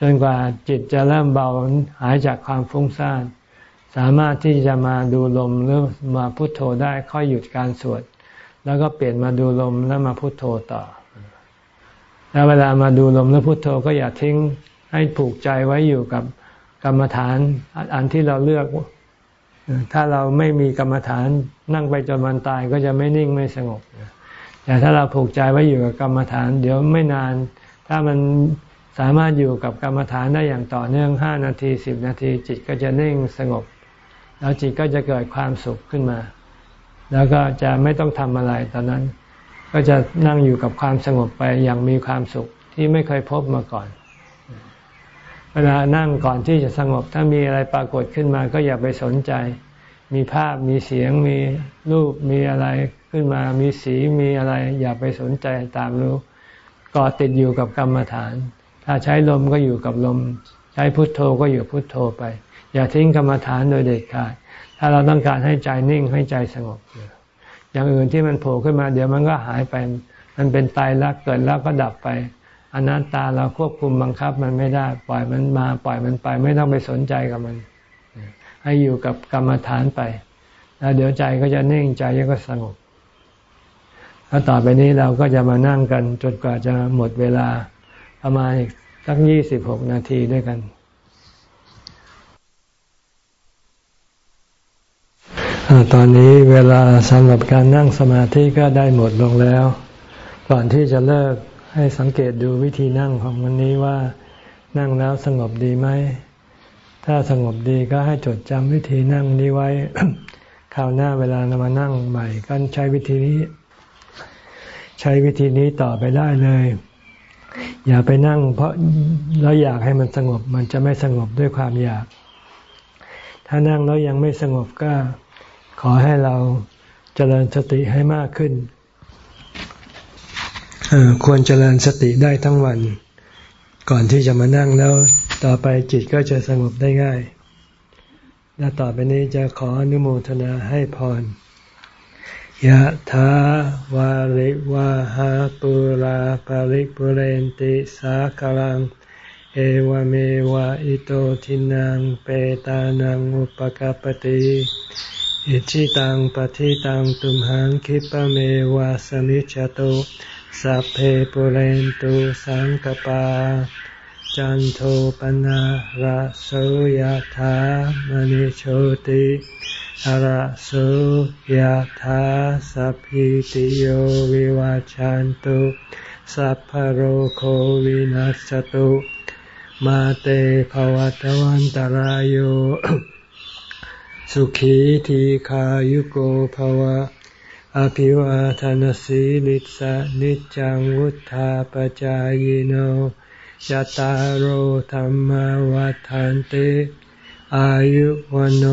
Speaker 1: จนกว่าจิตจะเริ่มเบาหายจากความฟุ้งซ่านสามารถที่จะมาดูลมหรือมาพุโทโธได้ค่อยหยุดการสวด แล้วก็เปลี่ยนมาดูลมแล้วมาพุโทโธต่อ แล้วเวลามาดูลมแล้วพุโทโธก็อย่าทิ้งให้ผูกใจไว้อยู่กับกรรมฐานอันที่เราเลือก ถ้าเราไม่มีกรรมฐานนั่งไปจนวันตายก็จะไม่นิ่งไม่สงบแต่ถ้าเราผูกใจไว้อยู่กับกรรมฐาน เดี๋ยวไม่นาน ถ้ามันสามารถอยู่กับกรรมฐานได้อย่างต่อเนื่องห้านาทีสิบนาที จิตก็จะนิ่งสงบ แล้วจิตก็จะเกิดความสุขขึ้นมา แล้วก็จะไม่ต้องทำอะไรตอนนั้น ก็จะนั่งอยู่กับความสงบไปอย่างมีความสุขที่ไม่เคยพบมาก่อน เวลานั่งก่อนที่จะสงบ ถ้ามีอะไรปรากฏขึ้นมาก็อย่าไปสนใจ มีภาพมีเสียงมีรูปมีอะไรขึ้นมา มีสีมีอะไร อย่าไปสนใจตามรู้ก็ติดอยู่กับกรรมฐาน ถ้าใช้ลมก็อยู่กับลม ใช้พุทโธก็อยู่พุทโธไป อย่าทิ้งกรรมฐานโดยเด็ดขาด ถ้าเราต้องการให้ใจนิ่งให้ใจสงบ อย่างอื่นที่มันโผล่ขึ้นมา เดี๋ยวมันก็หายไป มันเป็นตายรักเกิดแล้วก็ดับไป อนัตตาเราควบคุมบังคับมันไม่ได้ ปล่อยมันมาปล่อยมันไป ไม่ต้องไปสนใจกับมัน ให้อยู่กับกรรมฐานไป แล้วเดี๋ยวใจก็จะนิ่งใจก็สงบแล้วต่อไปนี้เราก็จะมานั่งกันจนกว่าจะหมดเวลาประมาณอีกสักยี่สิบหกนาทีด้วยกัน ตอนนี้เวลาสำหรับการนั่งสมาธิก็ได้หมดลงแล้ว ก่อนที่จะเลิก ให้สังเกตดูวิธีนั่งของวันนี้ว่านั่งแล้วสงบดีไหม ถ้าสงบดีก็ให้จดจำวิธีนั่งนี้ไว้คราวหน้าเวลาเรามานั่งใหม่ก็ใช้วิธีนี้ ใช้วิธีนี้ต่อไปได้เลย อย่าไปนั่ง เพราะแล้วอยากให้มันสงบมันจะไม่สงบด้วยความอยาก ถ้านั่งแล้วยังไม่สงบก็ขอให้เราเจริญสติให้มากขึ้น ควรเจริญสติได้ทั้งวัน ก่อนที่จะมานั่งแล้ว ต่อไปจิตก็จะสงบได้ง่าย และต่อไปนี้จะขออนุโมทนาให้พรยะถาวาริวาหาปุราปาริปุเรนติสากลัง เอวเมวะอิโตทินังเปตานังอุปกปติอิชิตังปฏิตังตุมหังคิปะเมวะสมิจจโต สัพเพปุเรนตุสังกปา จันโทปนะระโสยธามณิโชติอะระสุยธาสัพพิติโยวิวาจันตุสัพพโรโควินัสตุมาเตภวัตวันตารโยสุขีทีขายุโกภวะ อภิวาทานสีลิสะนิจังวุธาปจายโนยตารโอธรรมวาทานเตอายุวันโอ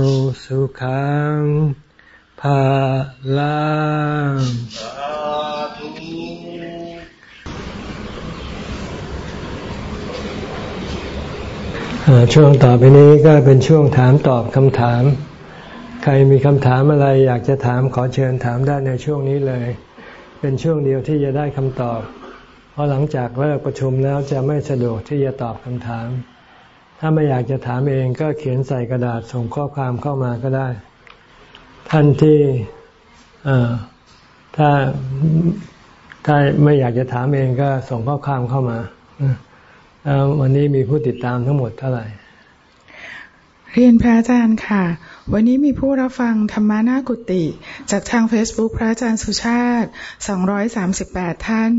Speaker 1: สุขังภาลังช่วงต่อไปนี้ก็เป็นช่วงถามตอบคำถาม ใครมีคำถามอะไรอยากจะถามขอเชิญถามได้ในช่วงนี้เลย เป็นช่วงเดียวที่จะได้คำตอบ เพราะหลังจากเลิกประชุมแล้วจะไม่สะดวกที่จะตอบคำถาม ถ้าไม่อยากจะถามเองก็เขียนใส่กระดาษส่งข้อความเข้ามาก็ได้ ท่านที่ถ้าถ้าไม่อยากจะถามเองก็ส่งข้อความเข้ามาวันนี้มีผู้ติดตามทั้งหมดเท่าไหร่
Speaker 2: เรียนพระอาจารย์ค่ะ วันนี้มีผู้รับฟังธรรมานากุติ จากทาง Facebook พระอาจารย์สุชาติ 238 ท่าน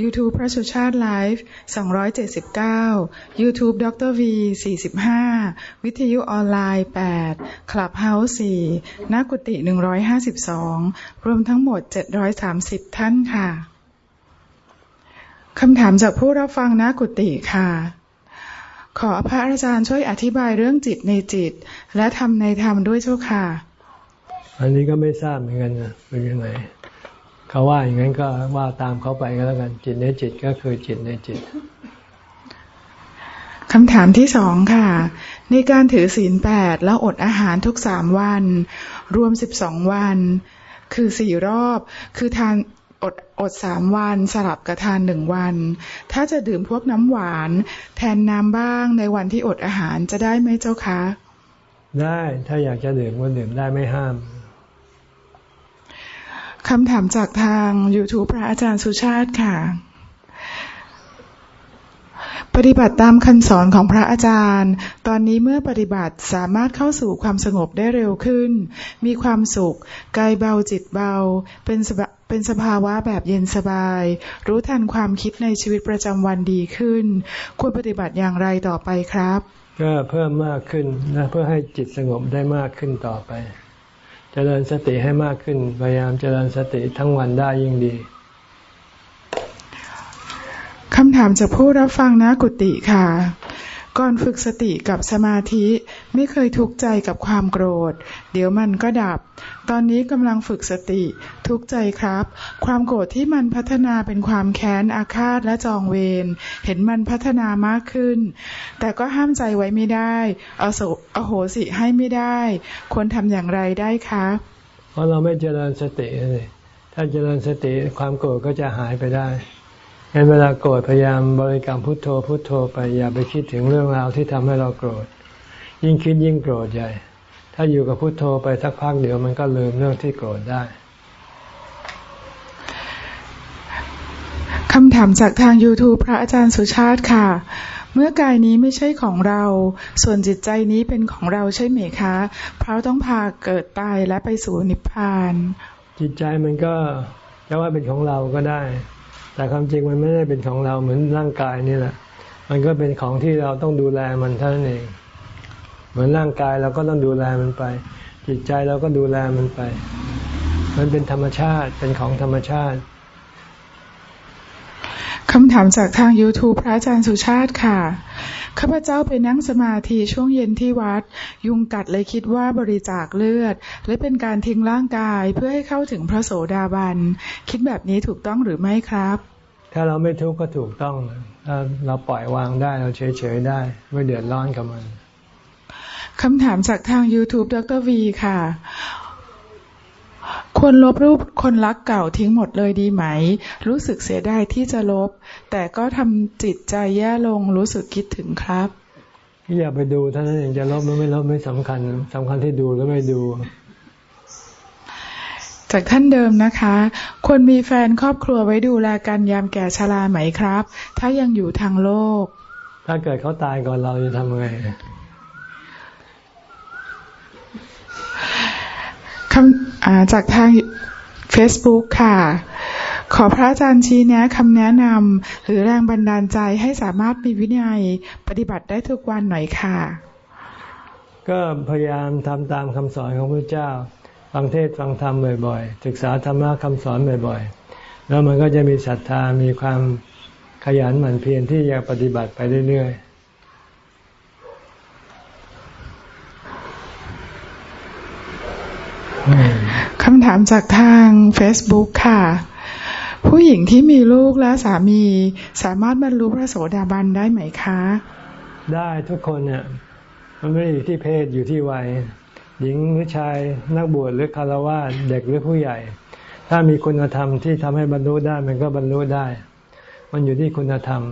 Speaker 2: YouTube พระสุชาติไลฟ์279 YouTube ดร V 45 วิทยุออนไลน์ 8 Clubhouse 4นากุติ 152 รวมทั้งหมด 730 ท่านค่ะ คำถามจากผู้รับฟังนะกุติค่ะ ขอพระอาจารย์ช่วยอธิบายเรื่องจิตในจิต และธรรมในธรรมด้วยเจ้าค่ะ
Speaker 1: อันนี้ก็ไม่ทราบเหมือนกันนะเป็นยังไงเขาว่าอย่างนั้นก็ว่าตามเขาไปก็แล้วกันจิตในจิตก็คือจิตในจิต
Speaker 2: คำถามที่สองค่ะ ในการถือศีลแปดแล้วอดอาหารทุกสามวัน รวมสิบสองวัน คือสี่รอบ คือทาน อดอดสามวันสลับกระทานหนึ่งวัน ถ้าจะดื่มพวกน้ำหวาน แทนน้ำบ้างในวันที่อดอาหารจะได้ไหมเจ้าคะ
Speaker 1: ได้ถ้าอยากจะดื่มก็ดื่มได้ไม่ห้าม
Speaker 2: คำถามจากทาง YouTube พระอาจารย์สุชาติค่ะ ปฏิบัติตามคำสอนของพระอาจารย์ ตอนนี้เมื่อปฏิบัติสามารถเข้าสู่ความสงบได้เร็วขึ้น มีความสุข กายเบาจิตเบา เป็นเป็นสภาวะแบบเย็นสบาย รู้ทันความคิดในชีวิตประจำวันดีขึ้น ควรปฏิบัติอย่างไรต่อไปครับ
Speaker 1: ก็เพิ่มมากขึ้นนะเพื่อให้จิตสงบได้มากขึ้นต่อไปจเจริญสติให้มากขึ้น พยายามเจริญสติทั้งวันได้ยิ่งดี
Speaker 2: คำถามจากผู้รับฟังนะกุติค่ะ ก่อนฝึกสติกับสมาธิไม่เคยทุกข์ใจกับความโกรธ เดี๋ยวมันก็ดับ ตอนนี้กำลังฝึกสติทุกข์ใจครับ ความโกรธที่มันพัฒนาเป็นความแค้นอาฆาตและจองเวรเห็นมันพัฒนามากขึ้น แต่ก็ห้ามใจไว้ไม่ได้เอาโสอโหสิให้ไม่ได้ ควรทำอย่างไรได้คะ
Speaker 1: เพราะเราไม่เจริญสติเลยถ้าเจริญสติความโกรธก็จะหายไปได้ งั้นเวลาโกรธพยายามบริกรรมพุทโธพุทโธไปอย่าไปคิดถึงเรื่องราวที่ทำให้เราโกรธ ยิ่งคิดยิ่งโกรธใหญ่ ถ้าอยู่กับพุทโธไปสักพักเดี๋ยวมันก็ลืมเรื่องที่โกรธได้
Speaker 2: คำถามจากทาง YouTube พระอาจารย์สุชาติค่ะ เมื่อกายนี้ไม่ใช่ของเรา ส่วนจิตใจนี้เป็นของเราใช่ไหมคะ เพราะต้องพาเกิดตายและไปสู่นิพพาน
Speaker 1: จิตใจมันก็จะว่าเป็นของเราก็ได้ แต่ความจริงมันไม่ได้เป็นของเราเหมือนร่างกายนี่แหละ มันก็เป็นของที่เราต้องดูแลมันเท่านั้นเอง เหมือนร่างกายเราก็ต้องดูแลมันไป จิตใจเราก็ดูแลมันไป มันเป็นธรรมชาติเป็นของธรรมชาติ
Speaker 2: คำถามจากทาง YouTube พระอาจารย์สุชาติค่ะ ข้าพเจ้าไปนั่งสมาธิช่วงเย็นที่วัด ยุงกัดเลยคิดว่าบริจาคเลือด และเป็นการทิ้งร่างกายเพื่อให้เข้าถึงพระโสดาบัน คิดแบบนี้ถูกต้องหรือไม่ครับ
Speaker 1: ถ้าเราไม่ทุกข์ก็ถูกต้องถ้าเราปล่อยวางได้เราเฉยๆได้ ไม่เดือดร้อนกับมัน
Speaker 2: คำถามจากทาง YouTube ดรวีค่ะ ควรลบรูปคนรักเก่าทิ้งหมดเลยดีไหม รู้สึกเสียดายที่จะลบ แต่ก็ทำจิตใจแย่ลงรู้สึกคิดถึงครับ
Speaker 1: อย่าไปดูท่านนั้นเองจะลบหรือไม่ลบไม่สำคัญสำคัญที่ดูหรือไม่ดู
Speaker 2: จากท่านเดิมนะคะ ควรมีแฟนครอบครัวไว้ดูแลกันยามแก่ชราไหมครับ ถ้ายังอยู่ทางโลก
Speaker 1: ถ้าเกิดเขาตายก่อนเราจะทำไง
Speaker 2: คำจากทาง Facebook ค่ะ ขอพระอาจารย์ชี้แนะคำแนะนำหรือแรงบันดาลใจให้สามารถมีวินัยปฏิบัติได้ทุกวันหน่อยค่ะ
Speaker 1: ก็พยายามทำตามคำสอนของพระเจ้า ฟังเทศฟังธรรมบ่อยๆ ศึกษาธรรมะคำสอนบ่อยๆ แล้วมันก็จะมีศรัทธามีความขยันหมั่นเพียรที่จะปฏิบัติไปเรื่อยๆ
Speaker 2: คำถามจากทาง Facebook ค่ะ ผู้หญิงที่มีลูกและสามีสามารถบรรลุพระโสดาบันได้ไหมคะ
Speaker 1: ได้ทุกคนเนี่ยมันไม่ได้อยู่ที่เพศอยู่ที่วัย หญิงหรือชายนักบวชหรือคารวะเด็กหรือผู้ใหญ่ ถ้ามีคุณธรรมที่ทำให้บรรลุได้มันก็บรรลุได้ มันอยู่ที่คุณธรรม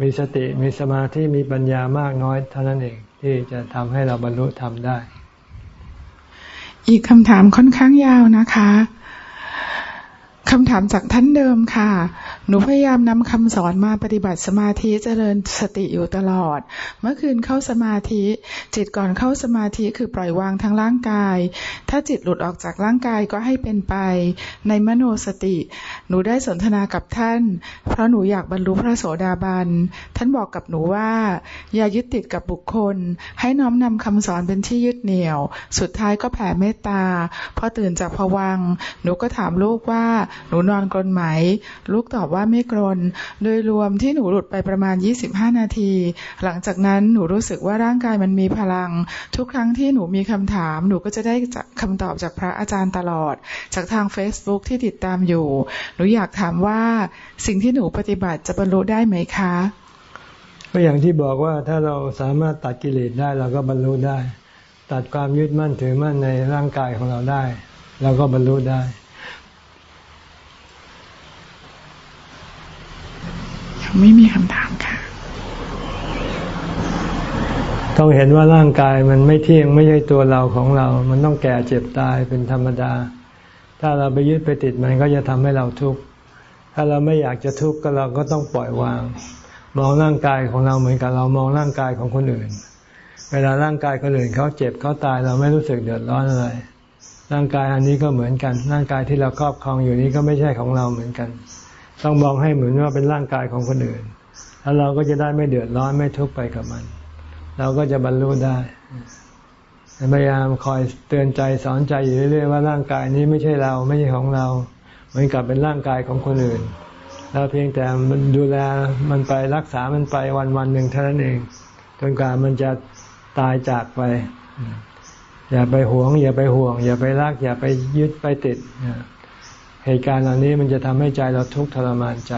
Speaker 1: มีสติมีสมาธิมีปัญญามากน้อยเท่านั้นเองที่จะทำให้เราบรรลุธรรมได้
Speaker 2: อีกคำถามค่อนข้างยาวนะคะคำถามจากท่านเดิมค่ะ หนูพยายามนำคำสอนมาปฏิบัติสมาธิเจริญสติอยู่ตลอด เมื่อคืนเข้าสมาธิ จิตก่อนเข้าสมาธิคือปล่อยวางทั้งร่างกาย ถ้าจิตหลุดออกจากร่างกายก็ให้เป็นไป ในมโนสติ หนูได้สนทนากับท่าน เพราะหนูอยากบรรลุพระโสดาบัน ท่านบอกกับหนูว่า อย่ายึดติดกับบุคคล ให้น้อมนำคำสอนเป็นที่ยึดเหนี่ยว สุดท้ายก็แผ่เมตตา พอตื่นจากภวัง หนูก็ถามลูกว่า หนูนอนกรนไหม ลูกตอบว่าว่าไม่กรน โดยรวมที่หนูหลุดไปประมาณ 25 นาที หลังจากนั้นหนูรู้สึกว่าร่างกายมันมีพลัง ทุกครั้งที่หนูมีคำถาม หนูก็จะได้คำตอบจากพระอาจารย์ตลอด จากทาง Facebook ที่ติดตามอยู่ หนูอยากถามว่าสิ่งที่หนูปฏิบัติจะบรรลุได้ไหมคะ
Speaker 1: ก็อย่างที่บอกว่าถ้าเราสามารถตัดกิเลสได้เราก็บรรลุได้ ตัดความยึดมั่นถือมั่นในร่างกายของเราได้ เราก็บรรลุได้
Speaker 2: ไม่มีคำถามค่ะ
Speaker 1: ต้องเห็นว่าร่างกายมันไม่เที่ยงไม่ใช่ตัวเราของเรา มันต้องแก่เจ็บตายเป็นธรรมดา ถ้าเราไปยึดไปติดมันก็จะทำให้เราทุกข์ ถ้าเราไม่อยากจะทุกข์ก็เราก็ต้องปล่อยวาง มองร่างกายของเราเหมือนกับเรามองร่างกายของคนอื่น เวลาร่างกายคนอื่นเขาเจ็บเขาตายเราไม่รู้สึกเดือดร้อนอะไรร่างกายอันนี้ก็เหมือนกัน ร่างกายที่เราครอบครองอยู่นี้ก็ไม่ใช่ของเราเหมือนกัน ต้องมองให้เหมือนว่าเป็นร่างกายของคนอื่น แล้วเราก็จะได้ไม่เดือดร้อนไม่ทุกข์ไปกับมัน เราก็จะบรรลุได้พยายามคอยเตือนใจสอนใจอยู่เรื่อยๆว่าร่างกายนี้ไม่ใช่เราไม่ใช่ของเรา เหมือนกับเป็นร่างกายของคนอื่น เราเพียงแต่มันดูแลมันไปรักษามันไปวันวันหนึ่งเท่านั้นเองจนกว่ามันจะตายจากไป อย่าไปหวง อย่าไปห่วง อย่าไปรัก อย่าไปยึดไปติด เหตุการณ์เหล่านี้มันจะทำให้ใจเราทุกข์ทรมานใจ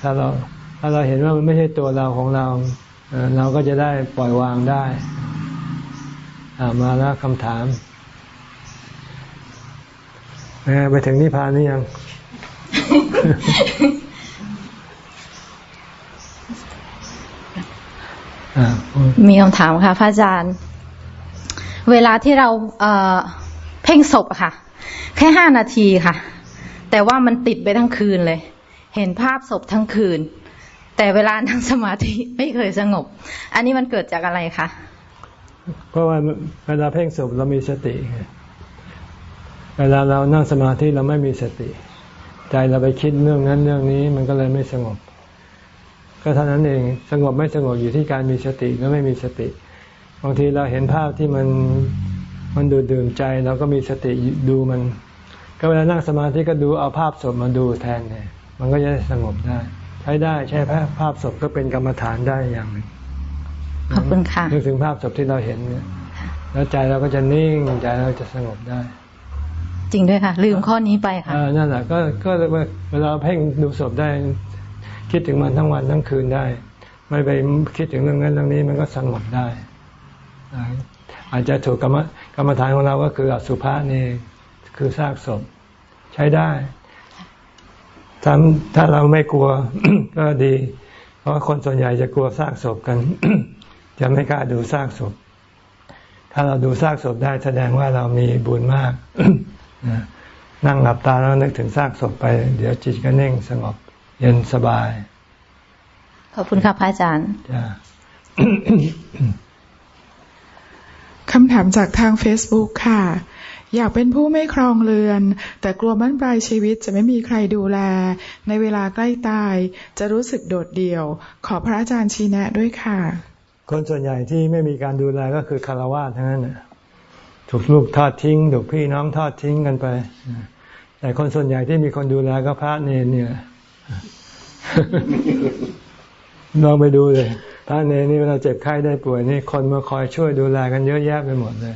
Speaker 1: ถ้าเราถ้าเราเห็นว่ามันไม่ใช่ตัวเราของเรา เราก็จะได้ปล่อยวางได้มาแล้วคำถามไปถึงนิพพานนี่ยัง
Speaker 3: มีคำถามค่ะพระอาจารย์ เวลาที่เราเพ่งศพอะค่ะ แค่ห้านาทีค่ะ แต่ว่ามันติดไปทั้งคืนเลย เห็นภาพศพทั้งคืน แต่เวลานั่งสมาธิไม่เคยสงบ อันนี้มันเกิดจากอะไรคะ
Speaker 1: เพราะว่าเวลาเพ่งศพเรามีสติ เวลาเรานั่งสมาธิเราไม่มีสติ ใจเราไปคิดเรื่องนั้นเรื่องนี้มันก็เลยไม่สงบ ก็เท่านั้นเองสงบไม่สงบอยู่ที่การมีสติหรือไม่มีสติบางทีเราเห็นภาพที่มัน มันดูดื่มใจเราก็มีสติดูมัน ก็เวลานั่งสมาธิก็ดูเอาภาพศพมาดูแทนเนี่ยมันก็จะสงบได้ ใช้ได้ใช้ภาพภาพศพก็เป็นกรรมฐานได้อย่างหนึ่ง
Speaker 3: ขอบคุณค่ะ
Speaker 1: นึกถึงภาพศพที่เราเห็นเนี่ยแล้วใจเราก็จะนิ่งใจเราจะสงบได้
Speaker 3: จริงด้วยค่ะ ลืมข้อนี้ไปค่ะ
Speaker 1: นั่นแหละก็ก็เวลาเพ่งดูศพได้ คิดถึงมันทั้งวันทั้งคืนได้ ไม่ไปคิดถึงเรื่องนั้นเรื่องนี้มันก็สงบได้ อาจจะถูกกรรมกรรมฐานของเราก็คืออสุภะนี่คือซากศพใช้ได้ถ้าถ้าเราไม่กลัวก็ดี เพราะคนส่วนใหญ่จะกลัวซากศพกัน จะไม่กล้าดูซากศพ ถ้าเราดูซากศพได้แสดงว่าเรามีบุญมากนั่งหลับตาแล้วนึกถึงซากศพไป เดี๋ยวจิตก็เน่งสงบ เย็นสบาย
Speaker 3: ขอบคุณครับพระอาจารย์
Speaker 2: คำถามจากทาง Facebook ค่ะ อยากเป็นผู้ไม่ครองเรือน แต่กลัวมั่นปลายชีวิตจะไม่มีใครดูแล ในเวลาใกล้ตาย จะรู้สึกโดดเดี่ยว ขอพระอาจารย์ชี้แนะด้วยค่ะ
Speaker 1: คนส่วนใหญ่ที่ไม่มีการดูแลก็คือคารวะทั้งนั้นถูกลูกทอดทิ้งถูกพี่น้องทอดทิ้งกันไป แต่คนส่วนใหญ่ที่มีคนดูแลก็พระเนรเนี่ย ลองไปดูเลยพระเนรนี่เวลาเจ็บไข้ได้ป่วยนี่คนมาคอยช่วยดูแลกันเยอะแยะไปหมดเลย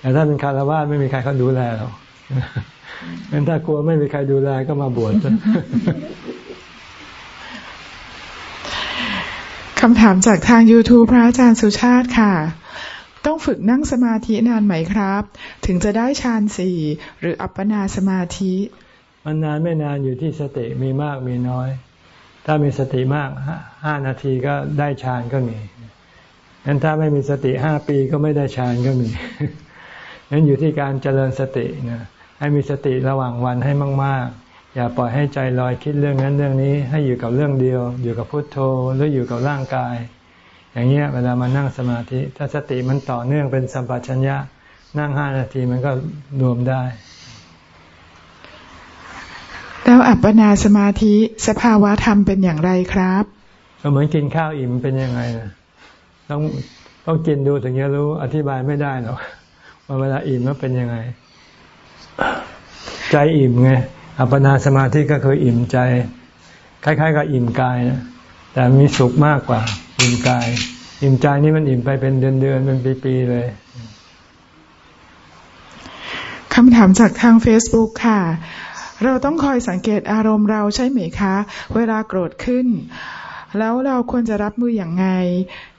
Speaker 1: แต่ถ้าเป็นคารวะไม่มีใครเขาดูแลเรางั้นถ้ากลัวไม่มีใครดูแลก็มาบวช
Speaker 2: คำถามจากทาง YouTube พระอาจารย์สุชาติค่ะ ต้องฝึกนั่งสมาธินานไหมครับ ถึงจะได้ฌานสี่หรืออัปปนาสมาธิ
Speaker 1: มันนานไม่นานอยู่ที่สติมีมากมีน้อย ถ้ามีสติมากห้านาทีก็ได้ฌานก็มีงั้นถ้าไม่มีสติห้าปีก็ไม่ได้ฌานก็มีงั้นอยู่ที่การเจริญสตินะให้มีสติระหว่างวันให้มาก ๆ อย่าปล่อยให้ใจลอยคิดเรื่องนั้นเรื่องนี้ ให้อยู่กับเรื่องเดียว อยู่กับพุทโธหรืออยู่กับร่างกาย อย่างเงี้ยเวลามานั่งสมาธิ ถ้าสติมันต่อเนื่องเป็นสัมปชัญญะนั่งห้านาทีมันก็รวมได้
Speaker 2: แล้วอัปปนาสมาธิสภาวะธรรมเป็นอย่างไรครับ
Speaker 1: ก็เหมือนกินข้าวอิ่มเป็นยังไงนะต้องต้องกินดูถึงจะรู้อธิบายไม่ได้หรอกว่าเวลาอิ่มมันเป็นยังไง ใจอิ่มไงอัปปนาสมาธิก็คืออิ่มใจ คล้ายๆ กับอิ่มกายนะแต่มีสุขมากกว่า อิ่มกาย อิ่มใจนี่มันอิ่มไปเป็นเดือนๆเป็นปีๆเลย
Speaker 2: คำถามจากทาง Facebook ค่ะ เราต้องคอยสังเกตอารมณ์เราใช่ไหมคะ เวลาโกรธขึ้น แล้วเราควรจะรับมืออย่างไง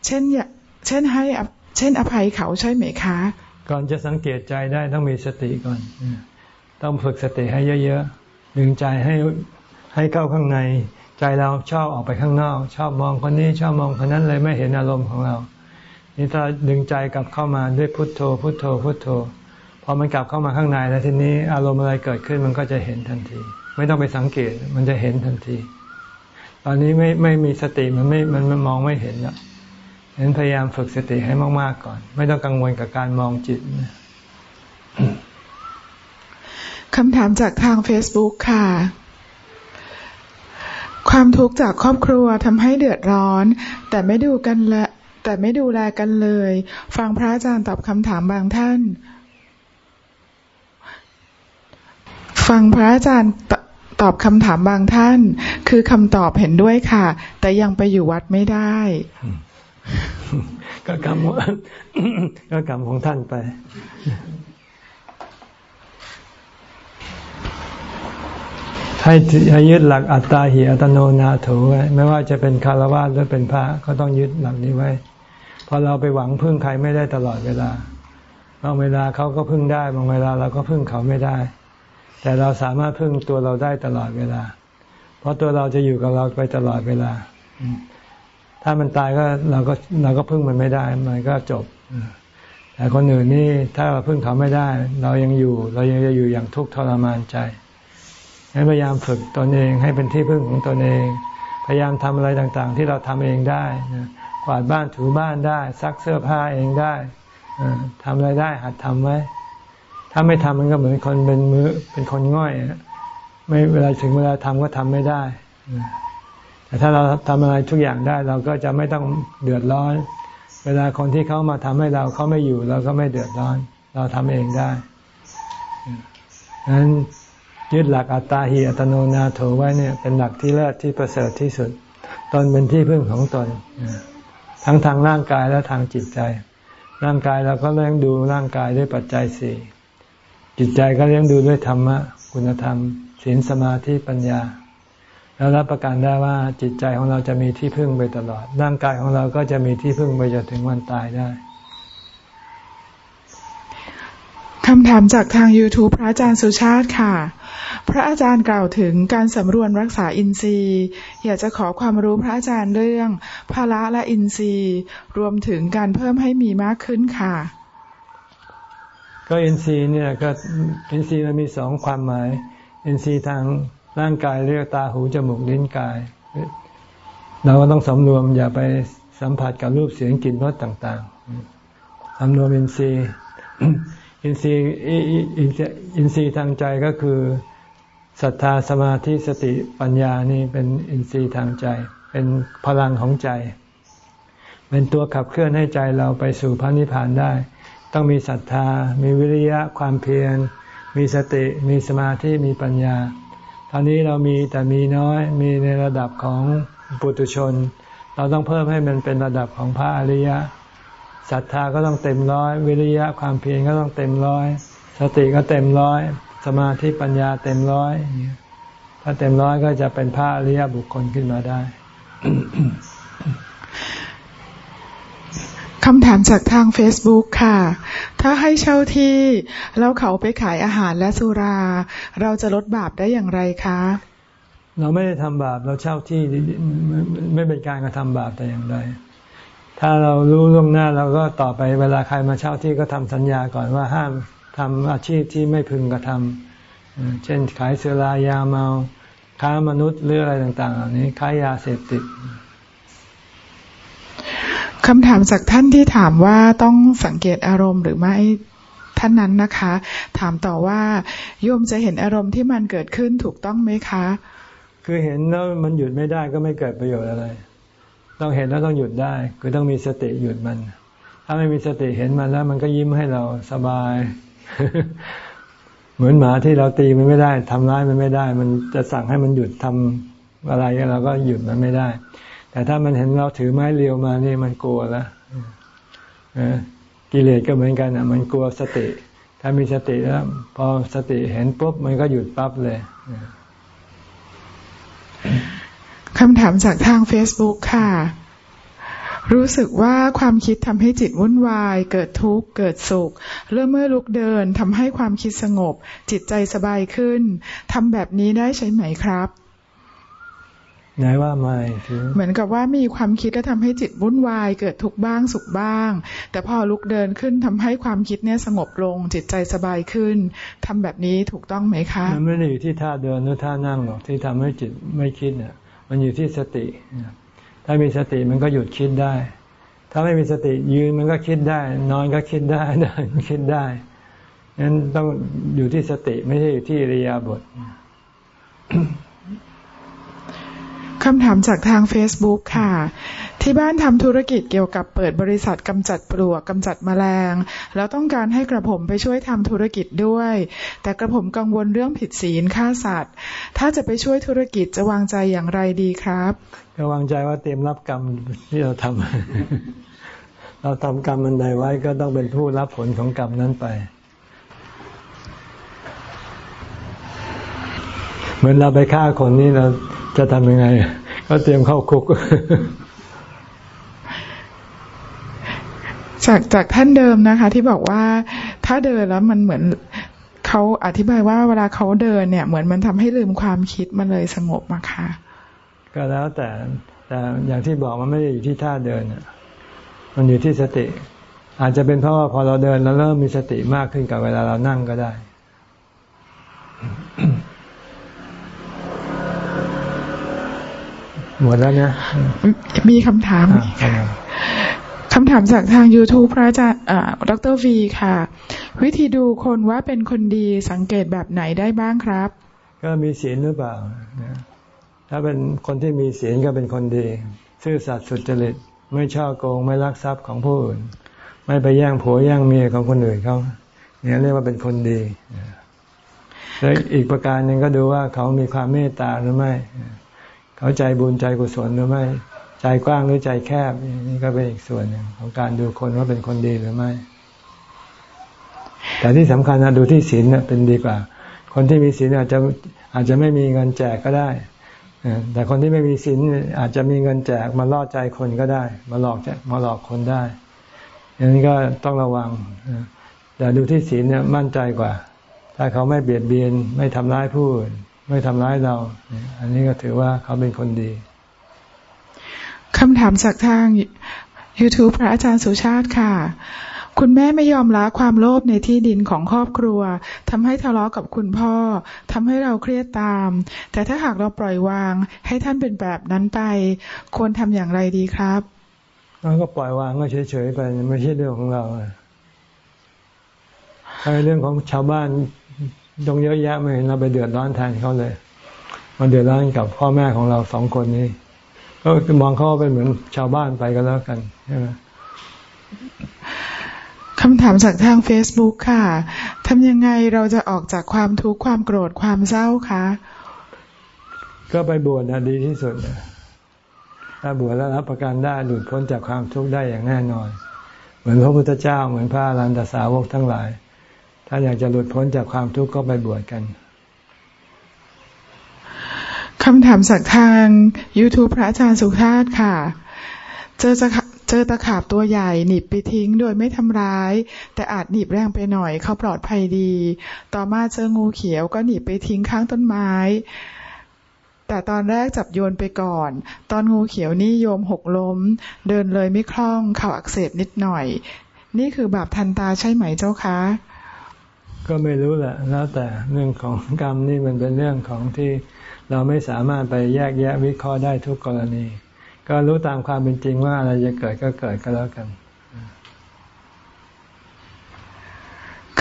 Speaker 2: เช่นเช่นให้เช่นอภัยเขาใช่ไหมคะ
Speaker 1: ก่อนจะสังเกตใจได้ต้องมีสติก่อน ต้องฝึกสติให้เยอะๆดึงใจให้ให้เข้าข้างใน ใจเราชอบออกไปข้างนอก ชอบมองคนนี้ชอบมองคนนั้นเลยไม่เห็นอารมณ์ของเรา นี่ถ้าดึงใจกลับเข้ามาด้วยพุทโธ พุทโธพุทโธ อมันกลับเข้ามาข้างในแล้วทีนี้ อารมณ์อะไรเกิดขึ้นมันก็จะเห็นทันที ไม่ต้องไปสังเกตมันจะเห็นทันที ตอนนี้ไม่ไม่มีสติมันไม่มันมันมองไม่เห็นอะฉะนั้นพยายามฝึกสติให้มากๆก่อน ไม่ต้องกังวลกับการมองจิต
Speaker 2: คำถามจากทาง Facebook ค่ะ ความทุกข์จากครอบครัวทำให้เดือดร้อน แต่ไม่ดูกันละแต่ไม่ดูแลกันเลย ฟังพระอาจารย์ตอบคำถามบางท่าน ฟังพระอาจารย์ตอบคำถามบางท่าน คือคำตอบเห็นด้วยค่ะ แต่ยังไปอยู่วัดไม่ได้
Speaker 1: ก็กรรมก็กรรมของท่านไป ให้ยึดหลักอัตตาหิอัตโนนาโถไว้ไม่ว่าจะเป็นคารวะหรือเป็นพระก็ต้องยึดหลักนี้ไว้พอเราไปหวังพึ่งใครไม่ได้ตลอดเวลาบางเวลาเขาก็พึ่งได้ บางเวลาเราก็พึ่งเขาไม่ได้ แต่เราสามารถพึ่งตัวเราได้ตลอดเวลา เพราะตัวเราจะอยู่กับเราไปตลอดเวลา ถ้ามันตายก็เราก็เราก็พึ่งมันไม่ได้ มันก็จบ แต่คนอื่นนี่ถ้าเราพึ่งเขาไม่ได้ เรายังอยู่ เรายังจะอยู่อย่างทุกข์ทรมานใจให้พยายามฝึกตนเองให้เป็นที่พึ่งของตนเอง พยายามทำอะไรต่างๆ ที่เราทำเองได้กวาดบ้านถูบ้านได้ ซักเสื้อผ้าเองได้ทำอะไรได้หัดทำไว้ ถ้าไม่ทำมันก็เหมือนคนเป็นมือเป็นคนง่อยไม่เวลาถึงเวลาทำก็ทำไม่ได้แต่ถ้าเราทำอะไรทุกอย่างได้ เราก็จะไม่ต้องเดือดร้อน เวลาคนที่เขามาทำให้เราเขาไม่อยู่เราก็ไม่เดือดร้อน เราทำเองได้ดังนั้นยึดหลักอัตตาหิอัตโนนาโถไว้เนี่ยเป็นหลักที่เลิศที่ประเสริฐที่สุด ตนเป็นที่พึ่งของตน ทั้งทางร่างกายและทางจิตใจ ร่างกายเราก็เลี้ยงดูร่างกายด้วยปัจจัยสี่ จิตใจก็เลี้ยงดูด้วยธรรมะ คุณธรรมศีลสมาธิปัญญา แล้วรับประกันได้ว่าจิตใจของเราจะมีที่พึ่งไปตลอด ร่างกายของเราก็จะมีที่พึ่งไปจนถึงวันตายได้
Speaker 2: คำถามจากทาง YouTube พระอาจารย์สุชาติค่ะ พระอาจารย์กล่าวถึงการสำรวจรักษาอินทรีย์ อยากจะขอความรู้พระอาจารย์เรื่องภาระและอินทรีย์ รวมถึงการเพิ่มให้มีมากขึ้นค่ะ
Speaker 1: ก็อินทรีย์เนี่ยก็อินทรีย์มันมีสองความหมาย อินทรีย์ทางร่างกายเรียกตาหูจมูกลิ้นกาย เราก็ต้องสำรวมอย่าไปสัมผัสกับรูปเสียงกลิ่นรสต่างๆสำรวมอินทรีย์อินทรีย์อินทรีย์ทางใจก็คือศรัทธาสมาธิสติปัญญานี่เป็นอินทรีย์ทางใจ เป็นพลังของใจ เป็นตัวขับเคลื่อนให้ใจเราไปสู่พระนิพพานได้ ต้องมีศรัทธา มีวิริยะความเพียร มีสติ มีสมาธิ มีปัญญาตอนนี้เรามีแต่มีน้อย มีในระดับของปุถุชน เราต้องเพิ่มให้มันเป็นระดับของพระอริยะ ศรัทธาก็ต้องเต็มร้อย วิริยะความเพียรก็ต้องเต็มร้อย สติก็เต็มร้อย สมาธิปัญญาเต็มร้อย ถ้าเต็มร้อยก็จะเป็นพระอริยบุคคลขึ้นมาได้
Speaker 2: คำถามจากทาง Facebook ค่ะ ถ้าให้เช่าที่ แล้วเขาไปขายอาหารและสุรา เราจะลดบาปได้อย่างไรคะ
Speaker 1: เราไม่ได้ทำบาปเราเช่าที่ไม่เป็นการกระทำบาปแต่อย่างใดถ้าเรารู้ล่วงหน้าเราก็ต่อไปเวลาใครมาเช่าที่ก็ทำสัญญาก่อนว่าห้ามทำอาชีพที่ไม่พึงกระทำเช่นขายเสรายาเมา ค้ามนุษย์หรืออะไรต่างๆเหล่านี้ค้ายาเสพติด
Speaker 2: คำถามจากท่านที่ถามว่าต้องสังเกตอารมณ์หรือไม่ท่านนั้นนะคะ ถามต่อว่าโยมจะเห็นอารมณ์ที่มันเกิดขึ้นถูกต้องไหมคะ
Speaker 1: คือเห็นแล้วมันหยุดไม่ได้ก็ไม่เกิดประโยชน์อะไร ต้องเห็นแล้วต้องหยุดได้ คือต้องมีสติหยุดมัน ถ้าไม่มีสติเห็นมันแล้ว มันก็ยิ้มให้เราสบาย เหมือนหมาที่เราตีมันไม่ได้ทำร้ายมันไม่ได้ มันจะสั่งให้มันหยุดทำอะไรเราก็หยุดมันไม่ได้ แต่ถ้ามันเห็นเราถือไม้เรียวมานี่มันกลัวแล้วกิเลสก็เหมือนกันอะ มันกลัวสติ ถ้ามีสติแล้ว พอสติเห็นปุ๊บมันก็หยุดปั๊บเลย
Speaker 2: คำถามจากทาง Facebook ค่ะ รู้สึกว่าความคิดทำให้จิตวุ่นวาย เกิดทุกข์ เกิดสุข เริ่มเมื่อลุกเดินทำให้ความคิดสงบ จิตใจสบายขึ้นทำแบบนี้ได้ใช่ไหมครับ
Speaker 1: ไหนว่าไม่คือ
Speaker 2: เหมือนกับว่ามีความคิดแล้วทาให้จิตวุ่นวาย เกิดทุกบ้างสุขบ้าง แต่พอลุกเดินขึ้นทำให้ความคิดเนี่ยสงบลง จิตใจสบายขึ้นทำแบบนี้ถูกต้องไหมคะ
Speaker 1: มันไม่ได้อยู่ที่ท่าเดินหรือท่านั่งหรอกที่ทำให้จิตไม่คิดเนี่ยมันอยู่ที่สติถ้ามีสติมันก็หยุดคิดได้ ถ้าไม่มีสติยืนมันก็คิดได้ นอนก็คิดได้เดินคิดได้นั้นต้องอยู่ที่สติไม่ใช่อยู่ที่ริยาบท
Speaker 2: คำถามจากทาง Facebook ค่ะ ที่บ้านทำธุรกิจเกี่ยวกับเปิดบริษัทกำจัดปลวกกำจัดแมลง แล้วต้องการให้กระผมไปช่วยทำธุรกิจด้วย แต่กระผมกังวลเรื่องผิดศีลฆ่าสัตว์ ถ้าจะไปช่วยธุรกิจจะวางใจอย่างไรดีครับ
Speaker 1: ก็วางใจว่าเตรียมรับกรรมที่เราทำเราทำกรรมมันใดไว้ก็ต้องเป็นผู้รับผลของกรรมนั้นไปเหมือนเราไปฆ่าคนนี่เรา จะทำยังไง ก็เตรียมเข้าคุก
Speaker 2: จากจากท่านเดิมนะคะ ที่บอกว่าถ้าเดินแล้วมันเหมือนเขาอธิบายว่าเวลาเขาเดินเนี่ย เหมือนมันทำให้ลืมความคิดมันเลยสงบมาค่ะ
Speaker 1: ก็แล้วแต่แต่อย่างที่บอกมันไม่ได้อยู่ที่ท่าเดินมันอยู่ที่สติ อาจจะเป็นเพราะว่าพอเราเดินแล้วเริ่มมีสติมากขึ้นกับเวลาเรานั่งก็ได้ หมดแล้วนะ
Speaker 2: มีคำถามคำถามจากทาง YouTube พระอาจารย์ดรวีค่ะ วิธีดูคนว่าเป็นคนดีสังเกตแบบไหนได้บ้างครับ
Speaker 1: ก็มีศีลหรือเปล่า ถ้าเป็นคนที่มีศีลก็เป็นคนดี ซื่อสัตย์สุจริต ไม่ช่อโกง ไม่ลักทรัพย์ของผู้อื่น ไม่ไปแย่งผัวแย่งเมียของคนอื่นเขาเนี่ยเรียกว่าเป็นคนดีแล้วอีกประการหนึ่งก็ดูว่าเขามีความเมตตาหรือไม่ เขาใจบุญใจกุศลหรือไม่ ใจกว้างหรือใจแคบนี่ก็เป็นอีกส่วนหนึ่งของการดูคนว่าเป็นคนดีหรือไม่ แต่ที่สำคัญนะดูที่ศีลเป็นดีกว่า คนที่มีศีลอาจจะอาจจะไม่มีเงินแจกก็ได้แต่คนที่ไม่มีศีลอาจจะมีเงินแจกมาล่อใจคนก็ได้ มาหลอกมาหลอกคนได้อันนี้ก็ต้องระวังแต่ดูที่ศีลเนี่ยมั่นใจกว่า ถ้าเขาไม่เบียดเบียนไม่ทำร้ายผู้อื่น ไม่ทำร้ายเรา อันนี้ก็ถือว่าเขาเป็นคนดี
Speaker 2: คำถามจากทาง YouTube พระอาจารย์สุชาติค่ะ คุณแม่ไม่ยอมละความโลภในที่ดินของครอบครัวทำให้ทะเลาะกับคุณพ่อทำให้เราเครียดตาม แต่ถ้าหากเราปล่อยวาง ให้ท่านเป็นแบบนั้นไป ควรทำอย่างไรดีครับ
Speaker 1: ก็ปล่อยวางก็เฉยๆไปไม่ใช่เรื่องของเราเรื่องของชาวบ้าน ตรงเยอะแยะไม่เห็นเราไปเดือดร้อนแทนเขาเลยมาเดือดร้อนกับพ่อแม่ของเราสองคนนี้ ก็มองเขาเป็นเหมือนชาวบ้านไปก็แล้วกันใช่ไหม
Speaker 2: คำถามจากทาง Facebook ค่ะทำยังไงเราจะออกจากความทุกข์ความโกรธความเศร้าคะ
Speaker 1: ก็ไปบวชนะดีที่สุดถ้าบวชแล้วรับประกันได้หลุดพ้นจากความทุกข์ได้อย่างแน่นอน เหมือนพระพุทธเจ้าเหมือนพระอรันตสาวกทั้งหลาย ถ้าอยากจะหลุดพ้นจากความทุกข์ก็ไปบวชกัน
Speaker 2: คำถามจากทาง YouTube พระอาจารย์สุธาตค่ะ เจอจะเจอตะขาบตัวใหญ่หนีบไปทิ้งโดยไม่ทำร้าย แต่อาจหนีบแรงไปหน่อยเขาปลอดภัยดี ต่อมาเจองูเขียวก็หนีบไปทิ้งข้างต้นไม้ แต่ตอนแรกจับโยนไปก่อน ตอนงูเขียวนี่โยมหกล้ม เดินเลยไม่คล่องเข่าอักเสบนิดหน่อย นี่คือบาปทันตาใช่ไหมเจ้าคะ
Speaker 1: ก็ไม่รู้แหละ แล้วแต่เรื่องของกรรมนี่มันเป็นเรื่องของที่เราไม่สามารถไปแยกแยะวิเคราะห์ได้ทุกกรณี ก็รู้ตามความเป็นจริงว่าอะไรจะเกิดก็เกิดก็แล้วกัน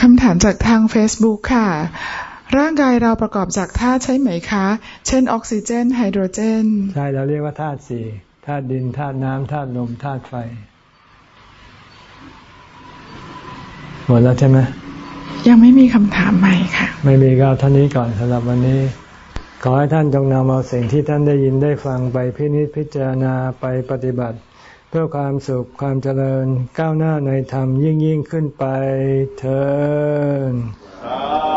Speaker 2: คำถามจากทาง Facebook ค่ะ ร่างกายเราประกอบจากธาตุใช่ไหมคะ เช่น ออกซิเจน ไฮโดรเจน
Speaker 1: ใช่ เราเรียกว่าธาตุสี่ธาตุดินธาตุน้ำธาตุลมธาตุไฟ หมดแล้วใช่ไหม
Speaker 2: ยังไม่มีคำถามใหม่ค่ะ
Speaker 1: ไม่มีก็เท่านี้ก่อนสำหรับวันนี้ ขอให้ท่านจงนำเอาสิ่งที่ท่านได้ยินได้ฟังไปพินิจพิจารณาไปปฏิบัติ เพื่อความสุขความเจริญก้าวหน้าในธรรมยิ่งยิ่งขึ้นไปเถิด